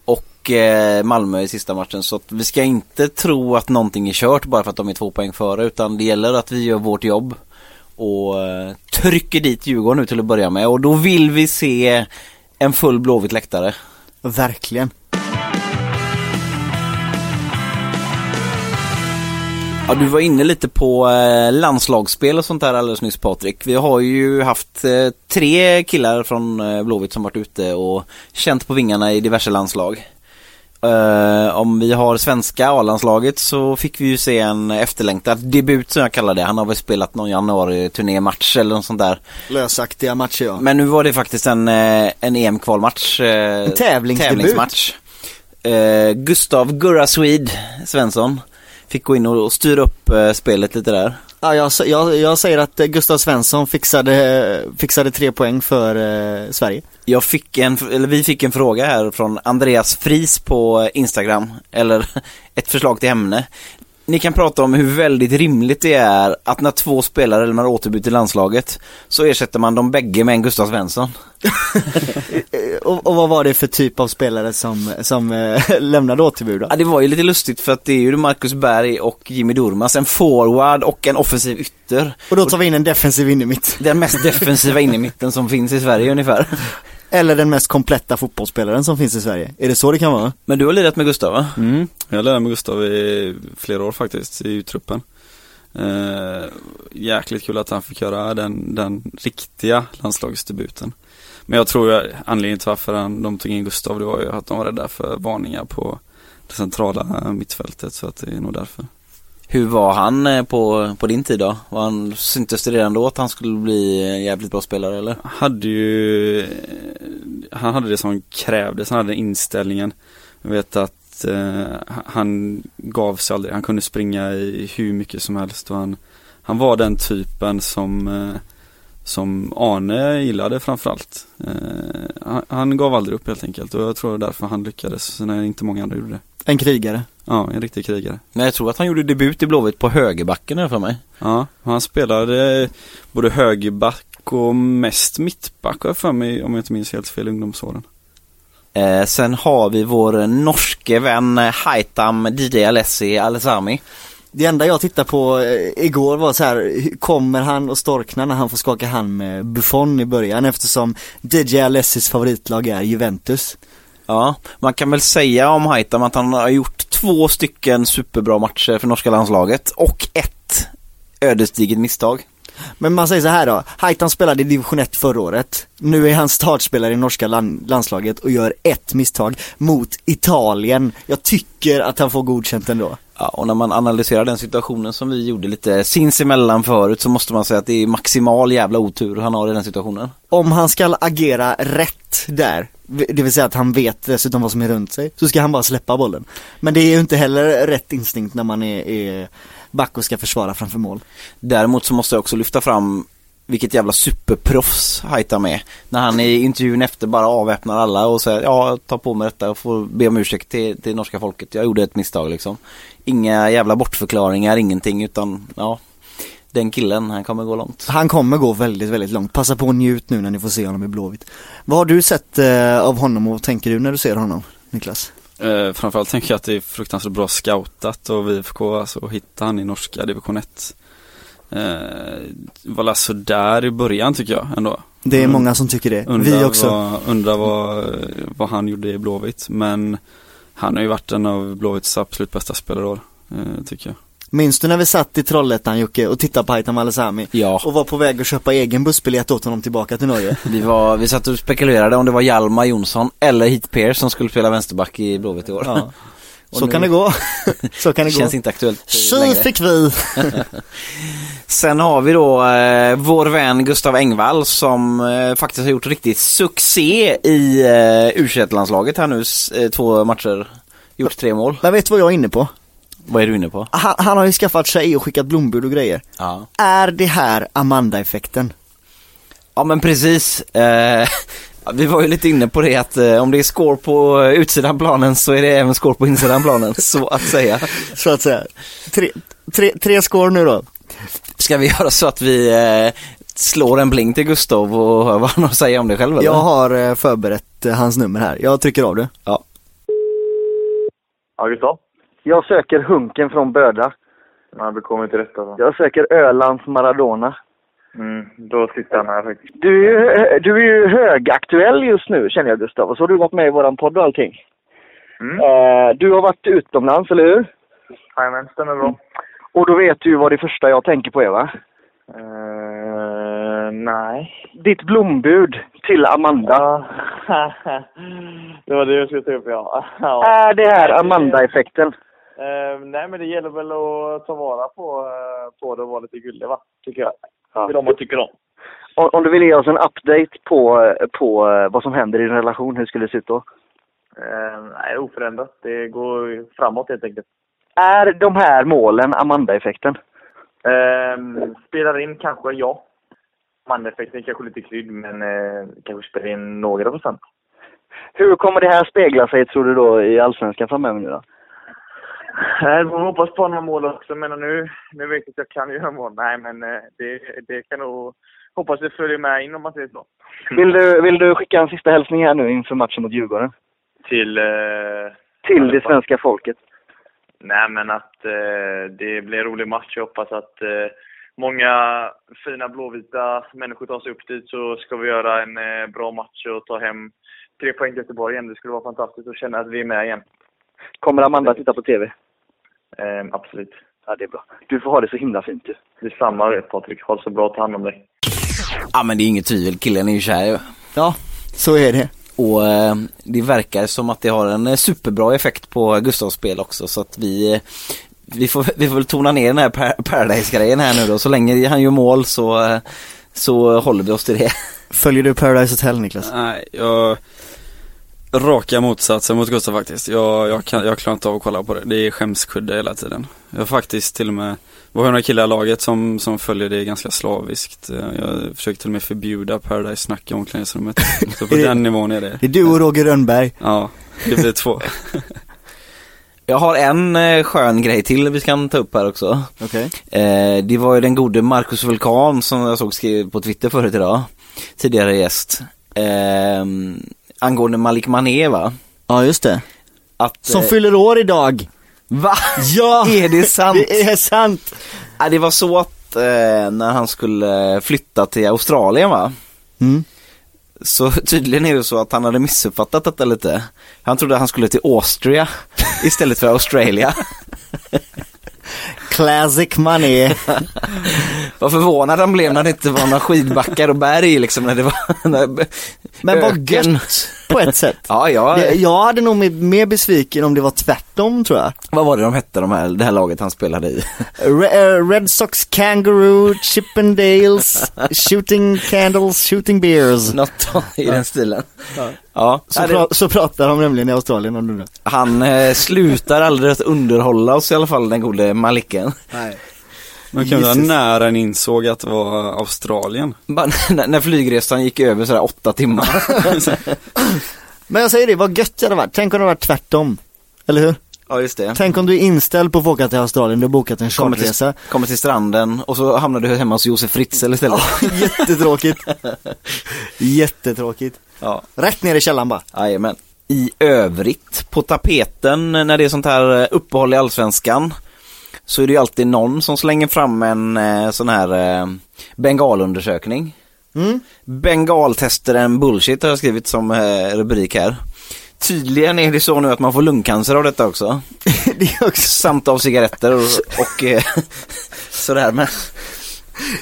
Och eh, Malmö i sista matchen så vi ska inte tro att någonting är kört bara för att de är två poäng före utan det gäller att vi gör vårt jobb och trycker dit Djurgården nu till att börja med och då vill vi se en full blåvit läktare. Verkligen. Ja, du var inne lite på eh, landslagsspel och sånt där alldeles nyss Patrik. Vi har ju haft eh, tre killar från eh, Blåvitt som varit ute och känt på vingarna i diverse landslag. Eh, om vi har svenska A-landslaget så fick vi ju se en efterlängtad debut som jag kallar det. Han har väl spelat någon januari-turnématch eller något sånt där. Lösaktiga matcher ja. Men nu var det faktiskt en, eh, en EM-kvalmatch. eh, En tävlingsdebut. tävlingsmatch. Eh, Gustav Gurra Swede Svensson fick gå in och styra upp eh, spelet lite där. Ja, jag, jag, jag säger att eh, Gustav Svensson fixade, fixade tre poäng för eh, Sverige. Jag fick en, eller vi fick en fråga här från Andreas Fris på Instagram, eller ett förslag till ämne. Ni kan prata om hur väldigt rimligt det är att när två spelare lämnar återbud till landslaget så ersätter man dem bägge med en Gustav Svensson. Och, och vad var det för typ av spelare som, som eh, lämnade återbud då? Ja, det var ju lite lustigt för att det är ju Marcus Berg och Jimmy Durmaz, en forward och en offensiv ytter. Och då tar vi in en defensiv innermitt. Den mest defensiva innermitten som finns i Sverige ungefär. Eller den mest kompletta fotbollsspelaren som finns i Sverige. Är det så det kan vara? Men du har lirat med Gustav va? Mm. Jag lärde mig Gustav i flera år faktiskt i truppen. Eh, jäkligt kul att han fick göra den, den riktiga landslagsdebuten. Men jag tror att anledningen till varför han, de tog in Gustav det var ju att de var rädda för varningar på det centrala mittfältet så att det är nog därför. Hur var han eh, på, på din tid då? Var han, syntes det redan då att han skulle bli en jävligt bra spelare eller? Han hade ju, eh, han hade det som krävdes, han hade inställningen. Jag vet att eh, han gav sig aldrig, han kunde springa i hur mycket som helst och han, han var den typen som, eh, som Arne gillade framförallt. Eh, han, han gav aldrig upp helt enkelt och jag tror det var därför han lyckades när inte många andra gjorde det. En krigare. Ja, en riktig krigare. Men jag tror att han gjorde debut i Blåvitt på högerbacken här för mig. Ja, han spelade både högerback och mest mittback har jag för mig om jag inte minns helt fel ungdomsåren. Eh, sen har vi vår norske vän eh, Haitam DJ Alessi Alesami. Det enda jag tittade på eh, igår var så här, hur kommer han att storkna när han får skaka hand med Buffon i början eftersom DJ Alessis favoritlag är Juventus. Ja, man kan väl säga om Haitam att han har gjort två stycken superbra matcher för norska landslaget och ett ödesdigert misstag. Men man säger så här då, Haitam spelade i division 1 förra året. Nu är han startspelare i norska land, landslaget och gör ett misstag mot Italien. Jag tycker att han får godkänt ändå. Ja, och när man analyserar den situationen som vi gjorde lite sinsemellan förut så måste man säga att det är maximal jävla otur han har i den situationen. Om han ska agera rätt där, det vill säga att han vet dessutom vad som är runt sig, så ska han bara släppa bollen. Men det är ju inte heller rätt instinkt när man är, är back och ska försvara framför mål. Däremot så måste jag också lyfta fram vilket jävla superproffs Haitam är. När han i intervjun efter bara avväpnar alla och säger ja, ta på mig detta och får be om ursäkt till, till norska folket. Jag gjorde ett misstag liksom. Inga jävla bortförklaringar, ingenting utan ja, den killen, han kommer gå långt. Han kommer gå väldigt, väldigt långt. Passa på och njut nu när ni får se honom i Blåvitt. Vad har du sett eh, av honom och tänker du när du ser honom, Niklas? Eh, framförallt tänker jag att det är fruktansvärt bra scoutat av IFK, alltså att hitta han i norska division 1. Eh, var la sådär i början tycker jag ändå. Det är Mm. många som tycker det. Undrar Vi också. Vad, undrar vad, vad han gjorde i Blåvitt. Men han har ju varit en av Blåvitts absolut bästa spelare i år, eh, tycker jag. Minns du när vi satt i Trollhättan Jocke och tittade på Haitam Alesami? Ja. Och var på väg att köpa egen bussbiljett åt honom tillbaka till Norge? Vi, var, vi satt och spekulerade om det var Hjalmar Jonsson eller Heath Pearce som skulle spela vänsterback i Blåvitt i år. Ja. Så nu- kan det gå. Så kan det Känns gå. inte aktuellt Tji fick vi! Sen har vi då eh, vår vän Gustav Engvall som eh, faktiskt har gjort riktigt succé i eh, u landslaget här nu, eh, två matcher. Gjort tre mål. Men vet vad jag är inne på? Vad är du inne på? Han, han har ju skaffat tjej och skickat blombud och grejer. Ja. Är det här Amanda-effekten? Ja men precis. Eh, vi var ju lite inne på det att eh, om det är score på utsidan planen så är det även score på insidan planen, så att säga. Så att säga. Tre, tre, tre score nu då. Ska vi göra så att vi eh, slår en bling till Gustav och hör vad han har att säga om det själv eller? Jag har eh, förberett eh, hans nummer här. Jag trycker av det. Ja. Ja, Gustav? Jag söker Hunken från Böda. Ja, du kommer till rätta då. Jag söker Ölands Maradona. Mm, då sitter han här faktiskt. Du är, du är ju högaktuell just nu känner jag Gustav. Och så har du varit med i våran podd och allting. Mm. Eh, du har varit utomlands, eller hur? Jajamän, stämmer bra. Och då vet du vad det första jag tänker på är va? Eh, nej. Ditt blombud till Amanda. Det var det jag skulle ta upp, ja. ja. Är det här Amanda-effekten? Eh, nej, men det gäller väl att ta vara på, eh, på det och vara lite gullig, va? Tycker jag. Det är de man tycker om. Om, om du vill ge oss en update på, på eh, vad som händer i din relation, hur skulle det se ut då? Eh, nej, oförändrat. Det går framåt helt enkelt. Är de här målen Amanda-effekten? Eh, spelar in kanske, ja. Maneffekten kanske lite krydd, men eh, kanske spelar in några procent. Hur kommer det här spegla sig tror du då i Allsvenskan framöver nu då? Jag får hoppas på några mål också, men nu, nu vet jag att jag kan göra mål. Nej, men eh, det, det kan nog... Hoppas det följer med in om man säger så. Vill du, vill du skicka en sista hälsning här nu inför matchen mot Djurgården? Till... Eh, Till det svenska folket. Nej, men att eh, det blir en rolig match. Jag hoppas att eh, många fina blåvita människor tar sig upp dit så ska vi göra en eh, bra match och ta hem tre poäng till Göteborg igen. Det skulle vara fantastiskt att känna att vi är med igen. Kommer Amanda titta på TV? Eh, absolut. Ja, det är bra. Du får ha det så himla fint du. Detsamma Patrik. Ha det så bra. Ta hand om dig. Ja men det är inget tvivel, killen är ju kär ju. Ja, så är det. Och eh, det verkar som att det har en eh, superbra effekt på Gustavs spel också så att vi eh, vi får, vi får väl tona ner den här par Paradise-grejen här nu då. Så länge han gör mål så, eh, så håller vi oss till det. Följer du Paradise Hotel Niklas? Nej, jag Raka motsatsen mot Gustav faktiskt. Jag, jag, kan, jag klarar inte av att kolla på det. Det är skämskudde hela tiden. Jag har faktiskt till och med, vi har några killar i laget som, som följer det ganska slaviskt. Jag försöker till och med förbjuda Paradise-snack i omklädningsrummet. Så på den nivån är det. Det är du och Roger Rönnberg. Ja, det blir två. Jag har en eh, skön grej till vi kan ta upp här också. Okej. Eh, det var ju den gode Marcus Vulkan som jag såg skrev på Twitter förut idag. Tidigare gäst. Eh, angående Malik Mané va? Ja, just det. Att, Som eh, fyller år idag. Va? Ja! Är det sant? Det är sant. Ja, det var så att eh, när han skulle flytta till Australien va? Mm. Så tydligen är det så att han hade missuppfattat detta lite. Han trodde att han skulle till Austria istället för Australia. Classic money. Vad förvånad han blev när det inte var några skidbackar och berg liksom när det var Men vad gött på ett sätt. Ja, ja. Det- Jag hade nog blivit mer besviken om det var tvärtom tror jag. Vad var det de hette de här, det här laget han spelade i? Eh, Red Sox Kangaroo, Chippendales, Shooting Candles, Shooting Beers. Något i den stilen. Ja, Så, Ja, det- pra- så pratar de nämligen i Australien om du han eh, slutar aldrig att underhålla oss i alla fall, den gode Maliken. Nej. Man undra Jesus. när en insåg att det var Australien. Bara när, när flygresan gick över sådär åtta timmar. Men jag säger det, vad gött det hade varit. Tänk om det hade varit tvärtom. Eller hur? ja, just det. Tänk om du är inställd på att få åka till Australien, du har bokat en Kommer till, charterresa. kommer till stranden och så hamnar du hemma hos Josef Fritzl istället. Jättetråkigt. Jättetråkigt. Ja. Rätt ner i källaren bara. Jajamän. I övrigt, på tapeten när det är sånt här eh, uppehåll i Allsvenskan så är det ju alltid någon som slänger fram en eh, sån här eh, bengalundersökning. Mm. Bengaltester en bullshit har jag skrivit som eh, rubrik här. Tydligen är det så nu att man får lungcancer av detta också. det är också Samt av cigaretter och, och eh, sådär men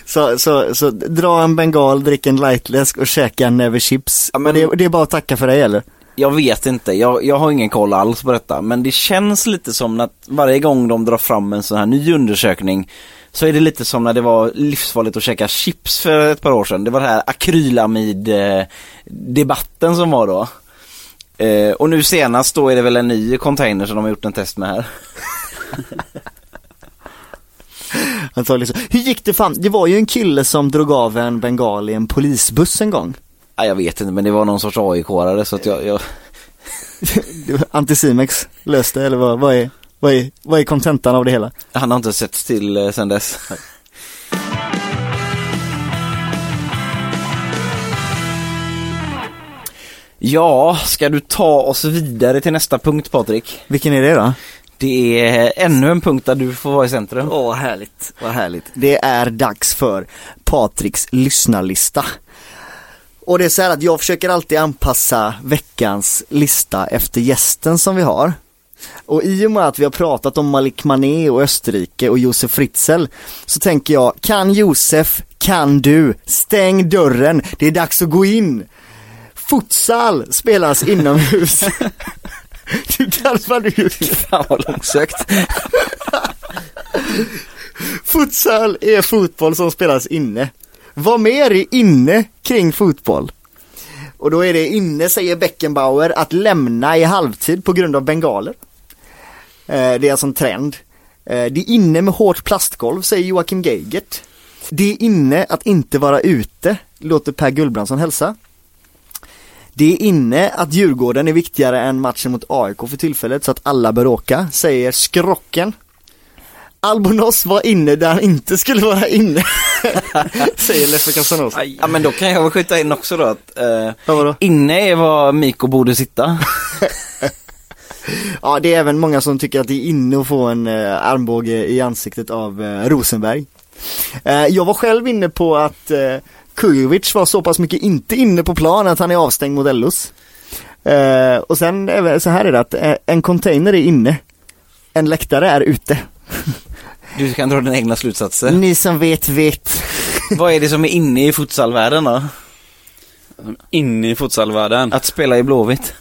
så, så, så dra en bengal, drick en lightläsk och käka en näve chips. Ja, men- det, det är bara att tacka för dig eller? Jag vet inte, jag, jag har ingen koll alls på detta. Men det känns lite som att varje gång de drar fram en sån här ny undersökning så är det lite som när det var livsfarligt att käka chips för ett par år sedan. Det var den här akrylamid-debatten som var då. Eh, och nu senast då är det väl en ny container som de har gjort en test med här. Antagligen liksom- så. Hur gick det fan? Det var ju en kille som drog av en bengal i en polisbuss en gång. Ja, jag vet inte men det var någon sorts AIK-are så att jag, jag Anticimex löste eller vad, vad är, vad är, vad är kontentan av det hela? han har inte sett till eh, sen dess. Ja, ska du ta oss vidare till nästa punkt Patrik? Vilken är det då? Det är ännu en punkt där du får vara i centrum. Åh, vad härligt, vad härligt. Det är dags för Patriks lyssnarlista. Och det är så här att jag försöker alltid anpassa veckans lista efter gästen som vi har. Och i och med att vi har pratat om Malik Mané och Österrike och Josef Fritzl så tänker jag, kan Josef, kan du, stäng dörren, det är dags att gå in. Futsal spelas inomhus. du garvar du Fan vad långsökt. Futsal är fotboll som spelas inne. Vad mer är inne kring fotboll? Och då är det inne, säger Beckenbauer, att lämna i halvtid på grund av bengaler. Eh, det är alltså en trend. Eh, det är inne med hårt plastgolv, säger Joakim Geigert. Det är inne att inte vara ute, låter Per Gullbrandsson hälsa. Det är inne att Djurgården är viktigare än matchen mot AIK för tillfället så att alla bör åka, säger Skrocken. Albonos var inne där han inte skulle vara inne, säger Leffe Casanos. Ja men då kan jag väl skjuta in också då att eh, Ja, inne är var Miko borde sitta. Ja, det är även många som tycker att det är inne att få en eh, armbåge i ansiktet av eh, Rosenberg. Eh, jag var själv inne på att eh, Kujovic var så pass mycket inte inne på plan att han är avstängd mot Ellos. Eh, och sen så här är det att eh, en container är inne, en läktare är ute. Du kan dra dina egna slutsatser. Ni som vet vet. Vad är det som är inne i futsalvärlden då? Inne i futsalvärlden. Att spela i Blåvitt.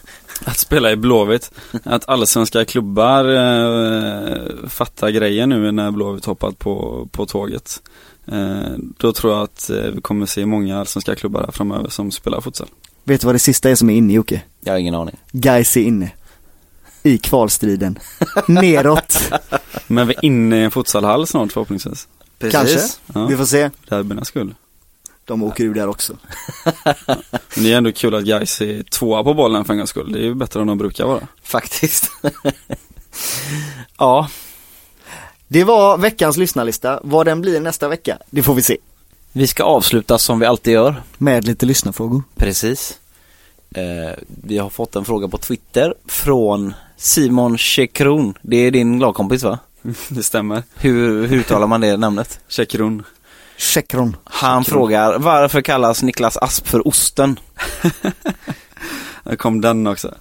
Att spela i Blåvitt. Att allsvenska klubbar eh, fattar grejen nu när Blåvitt hoppat på, på tåget. Eh, då tror jag att eh, vi kommer se många allsvenska klubbar här framöver som spelar futsal. Vet du vad det sista är som är inne Jocke? Jag har ingen aning. Gais är inne. I kvalstriden. Neråt. Men vi är inne i en futsalhall snart förhoppningsvis. Kanske. Ja. Vi får se. Derbynas skull. De åker ur där också. Men det är ändå kul att Gais är tvåa på bollen för en gångs skull. Det är ju bättre än de brukar vara. Faktiskt. ja, Det var veckans lyssnarlista. Vad den blir nästa vecka, det får vi se. vi ska avsluta som vi alltid gör. Med lite lyssnarfrågor. Precis. Eh, vi har fått en fråga på Twitter från Simon Chekron. Det är din lagkompis va? Det stämmer. Hur, hur uttalar man det namnet? Chekron. Chekron. Han frågar varför kallas Niklas Asp för Osten? Där kom den också.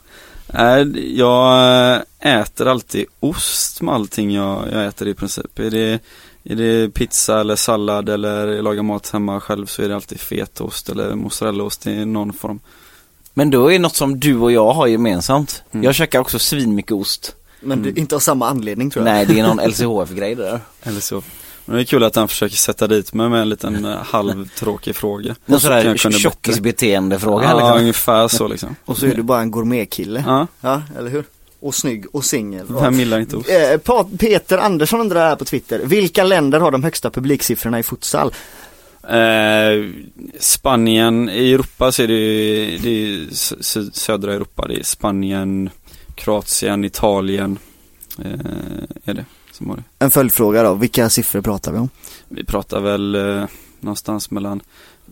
Jag äter alltid ost med allting jag, jag äter i princip. Är det, är det pizza eller sallad eller jag lagar mat hemma själv så är det alltid fetaost eller mozzarellaost i någon form. Men då är något som du och jag har gemensamt. Mm. Jag käkar också svinmycket ost. Men du, inte av samma anledning tror jag. Nej, det är någon LCHF-grej det där. Eller så. Men det är kul att han försöker sätta dit mig med en liten eh, halvtråkig fråga. Någon sån där tjockisbeteendefråga Ja, liksom. ungefär så liksom. Och så är du bara en gourmetkille. Ja, Ja, eller hur? Och snygg och singel. vem gillar inte ost? Eh, Peter Andersson undrar här på Twitter, vilka länder har de högsta publiksiffrorna i futsal? Eh, Spanien, i Europa så är det, det är sö- södra Europa, det är Spanien, Kroatien, Italien eh, är det som har det. En följdfråga då, vilka siffror pratar vi om? Vi pratar väl eh, någonstans mellan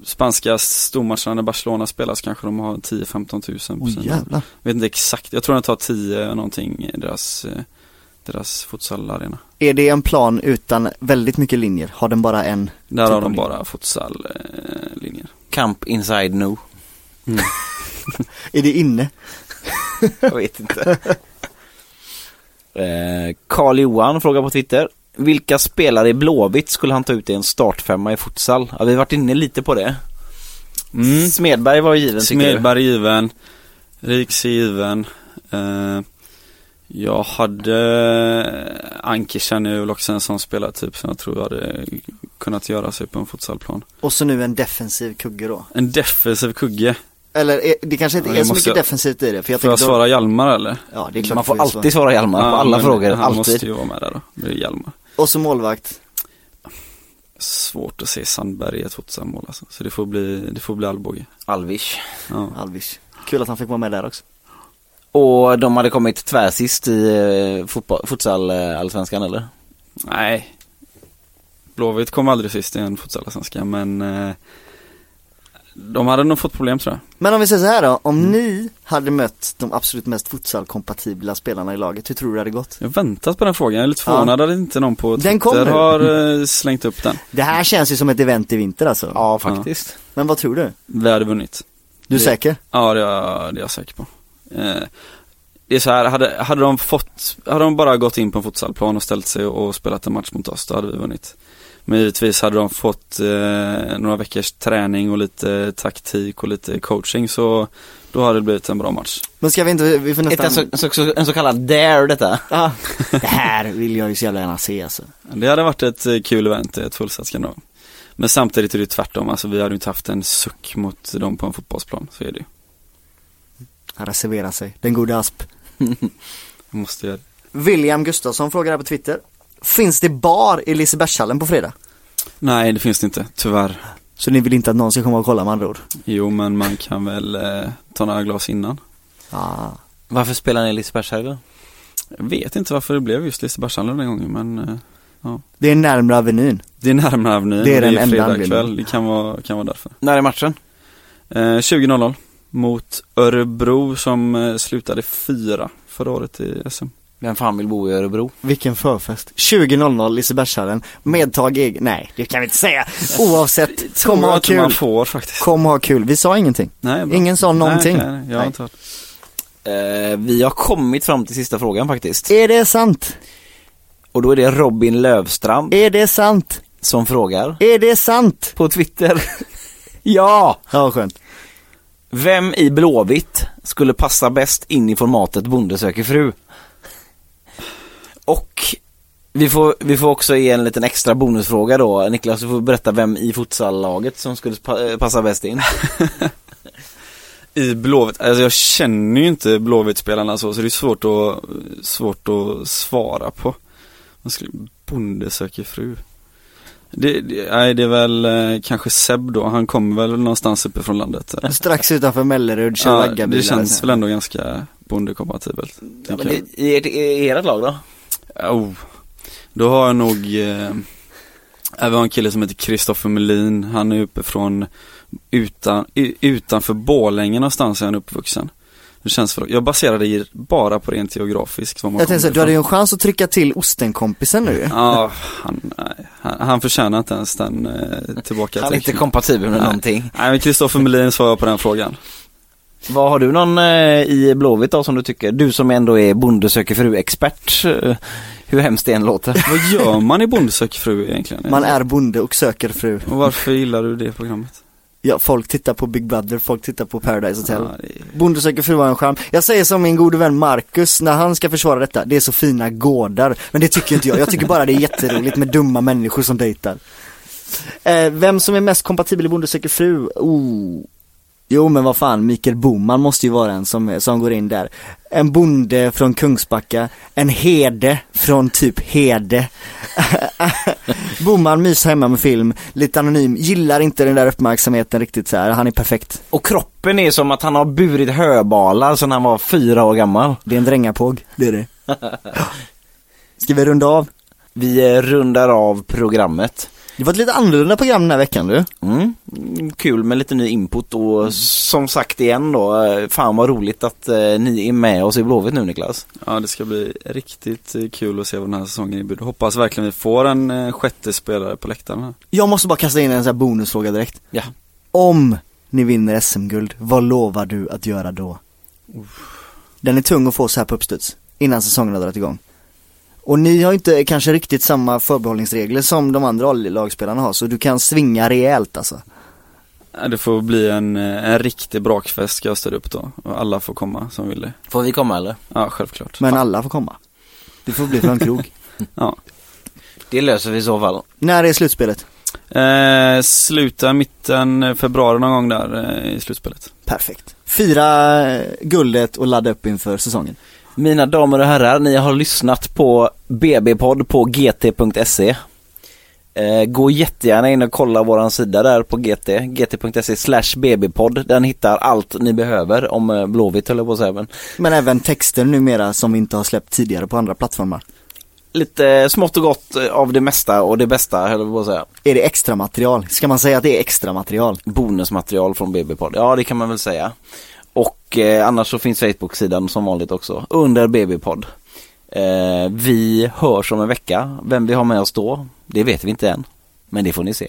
spanska stormatcherna när Barcelona spelas kanske de har 10-15 tusen på sina. jävlar. Vet inte exakt, jag tror den tar 10 någonting i deras, eh, deras futsalarena. Är det en plan utan väldigt mycket linjer? Har den bara en? Där Typ har av de linje. bara futsallinjer. Camp Inside No. Är det inne? Jag vet inte. Eh, Carl Johan frågar på Twitter. Vilka spelare i Blåvitt skulle han ta ut i en startfemma i futsal? Ja, vi har varit inne lite på det. Mm. Smedberg var ju given tycker du? Smedberg given, Riks given. Eh, jag hade, Anki känner jag väl också en sån spelartyp som jag tror hade kunnat göra sig på en futsalplan. Och så nu en defensiv kugge då? En defensiv kugge. Eller är, det kanske inte Ja, är jag så måste- mycket defensivt i det? För jag Får jag då- svara Hjalmar eller? Ja det är klart Man får alltid svara Hjalmar på Ja, alla men frågor, Han alltid. måste ju vara med där då, det är Hjalmar. Och så målvakt. Svårt att se Sandberg i ett futsalmål alltså. Så det får bli, det får bli Alvbåge. Alvish. Ja. Alvis. Kul att han fick vara med där också. Och de hade kommit tvärsist i eh, fotboll, futsal eh, allsvenskan eller? Nej. Blåvitt kom aldrig sist i en futsalasvenska men eh, de hade nog fått problem tror jag. Men om vi säger så här då, om Mm. ni hade mött de absolut mest futsalkompatibla spelarna i laget, hur tror du det hade gått? Jag har väntat på den frågan, jag är lite förvånad att inte någon på Den Twitter har eh, slängt upp den. Det här känns ju som ett event i vinter alltså. Ja, faktiskt. Men vad tror du? Vi hade vunnit. Du är Det- säker? Ja det är, jag- det är jag säker på. Eh, det är så här, hade, hade de fått, hade de bara gått in på en futsalplan och ställt sig och spelat en match mot oss, då hade vi vunnit. Men givetvis hade de fått eh, några veckors träning och lite taktik och lite coaching så då hade det blivit en bra match. Men ska vi inte, vi får Ett, en, nästan... så, en så kallad dare detta. Ja, det här vill jag ju så jävla gärna se alltså. Det hade varit ett eh, kul event, ett fullsatt skandal. Men samtidigt är det tvärtom, alltså vi hade ju inte haft en suck mot dem på en fotbollsplan, så är det ju. Han reserverar sig, den gode Asp. Måste göra det. William Gustafsson frågar här på Twitter. Finns det bar i Lisebergshallen på fredag? Nej, det finns det inte, tyvärr. Så ni vill inte att någon ska komma och kolla med andra ord? Jo, men man kan väl eh, ta några glas innan. Ah. Varför spelar ni Lisebergshallen då? Jag vet inte varför det blev just Lisebergshallen den gången, men eh, Det är närmare Avenyn. det är närmare Avenyn. Det är den enda fredag anledningen. kväll. Det kan vara, kan vara därför. När är matchen? Eh, 20.00 mot Örebro som eh, slutade fyra förra året i SM. Vem fan vill bo i Örebro? Vilken förfest. 20.00 Lisebergshallen. Medtag egen. Nej, det kan vi inte säga. Oavsett, kom ha inte man kul. får faktiskt. Kom ha kul. Vi sa ingenting. Nej, bra. Ingen sa någonting. Nej, nej, jag har Nej. inte hört. Eh, vi har kommit fram till sista frågan faktiskt. Är det sant? Och då är det Robin Lövstrand Är det sant? som frågar Är det sant? på Twitter. ja! Ja, skönt. Vem i Blåvitt skulle passa bäst in i formatet Bonde söker fru? Och vi får, vi får också ge en liten extra bonusfråga då. Niklas, du får berätta vem i futsallaget som skulle pa- passa bäst in. I Blåvitt, alltså jag känner ju inte Blåvitt-spelarna så, så det är svårt att, svårt att svara på. Man skulle, bonde söker fru. Det, det, nej, det är väl eh, kanske Seb då, han kommer väl någonstans uppifrån landet. Strax utanför Mellerud kör Ja, det känns väl ändå ganska bondekompatibelt. Ja, men i, i, I ert lag då? Oh, då har jag nog, eh, vi har en kille som heter Kristoffer Melin, han är uppifrån utan, utanför Borlänge någonstans är han uppvuxen. Det känns för, jag baserar det bara på rent geografiskt Jag tänkte så, du hade ju en chans att trycka till ostenkompisen nu Ja, han, nej, han, han förtjänar inte ens den eh, tillbaka Han är inte kompatibel med Nej. någonting. Nej men Kristoffer Melin svarar på den frågan. Vad har du någon eh, i Blåvitt då som du tycker? Du som ändå är Bonde söker fru-expert. Eh, hur hemskt det än låter. Vad gör man i Bonde söker fru egentligen? Man är bonde och söker fru. Och varför gillar du det programmet? Ja, folk tittar på Big Brother, folk tittar på Paradise Hotel. Ja, det Bonde söker fru har en charm. Jag säger som min gode vän Marcus när han ska försvara detta, det är så fina gårdar. Men det tycker inte jag, jag tycker bara det är jätteroligt med dumma människor som dejtar. Eh, vem som är mest kompatibel i Bonde söker fru? Oh. Jo men vad fan, Mikael Boman måste ju vara en som, som går in där. En bonde från Kungsbacka, en herde från typ Hede. Boman myser hemma med film, lite anonym, gillar inte den där uppmärksamheten riktigt så här. han är perfekt. Och kroppen är som att han har burit höbalar sedan han var fyra år gammal. Det är en drängapåg, det är det. Ska vi runda av? Vi eh, rundar av programmet. Det var ett lite annorlunda program den här veckan du. Mm. mm, Kul med lite ny input och som sagt igen då, fan vad roligt att eh, ni är med oss i Blåvitt nu Niklas. Ja det ska bli riktigt eh, kul att se vad den här säsongen erbjuder. Hoppas verkligen vi får en eh, sjätte spelare på läktaren här. Jag måste bara kasta in en sån här bonusfråga direkt. Ja. Om ni vinner SM-guld, vad lovar du att göra då? Den är tung att få så här på uppstuds, innan säsongen har dragit igång. Och ni har inte kanske riktigt samma förbehållningsregler som de andra lagspelarna har, så du kan svinga rejält alltså. Det får bli en, en riktig brakfest ska jag ställa upp då. Och alla får komma som vill det. Får vi komma eller? Ja självklart. Men alla får komma. Det får bli från krog. Ja. Det löser vi i så fall. När är slutspelet? Eh, sluta mitten februari någon gång där eh, i slutspelet. Perfekt. Fira eh, guldet och ladda upp inför säsongen. Mina damer och herrar, ni har lyssnat på BB-podd på gt.se. Eh, gå jättegärna in och kolla våran sida där på gt, gt.se slash bbpodd. Den hittar allt ni behöver om eh, Blåvitt höll jag på att säga. Men Men även texter numera som vi inte har släppt tidigare på andra plattformar. lite smått och gott eh, av det mesta och det bästa höll jag på att säga. Är det extra material? Ska man säga att det är extra material? Bonusmaterial från BB-podd. Ja, det kan man väl säga. Eh, annars så finns Facebook-sidan som vanligt också, under BB-podd. Eh, vi hörs om en vecka. Vem vi har med oss då, det vet vi inte än. Men det får ni se.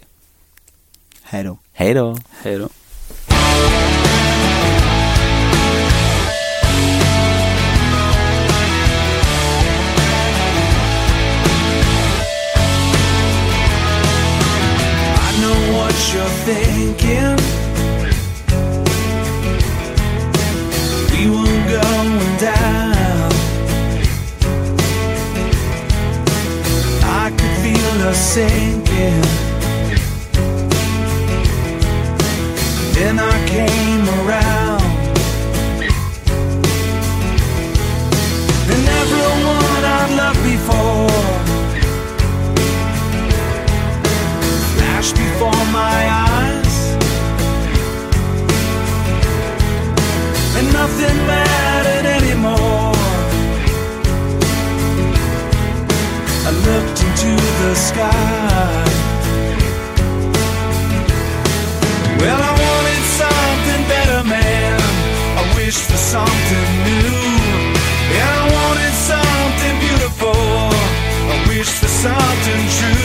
Hej då. Hej då. Hej då. you're thinking sinking. sky. Well, I wanted something better, man. I wished for something new. And I wanted something beautiful. I wished for something true.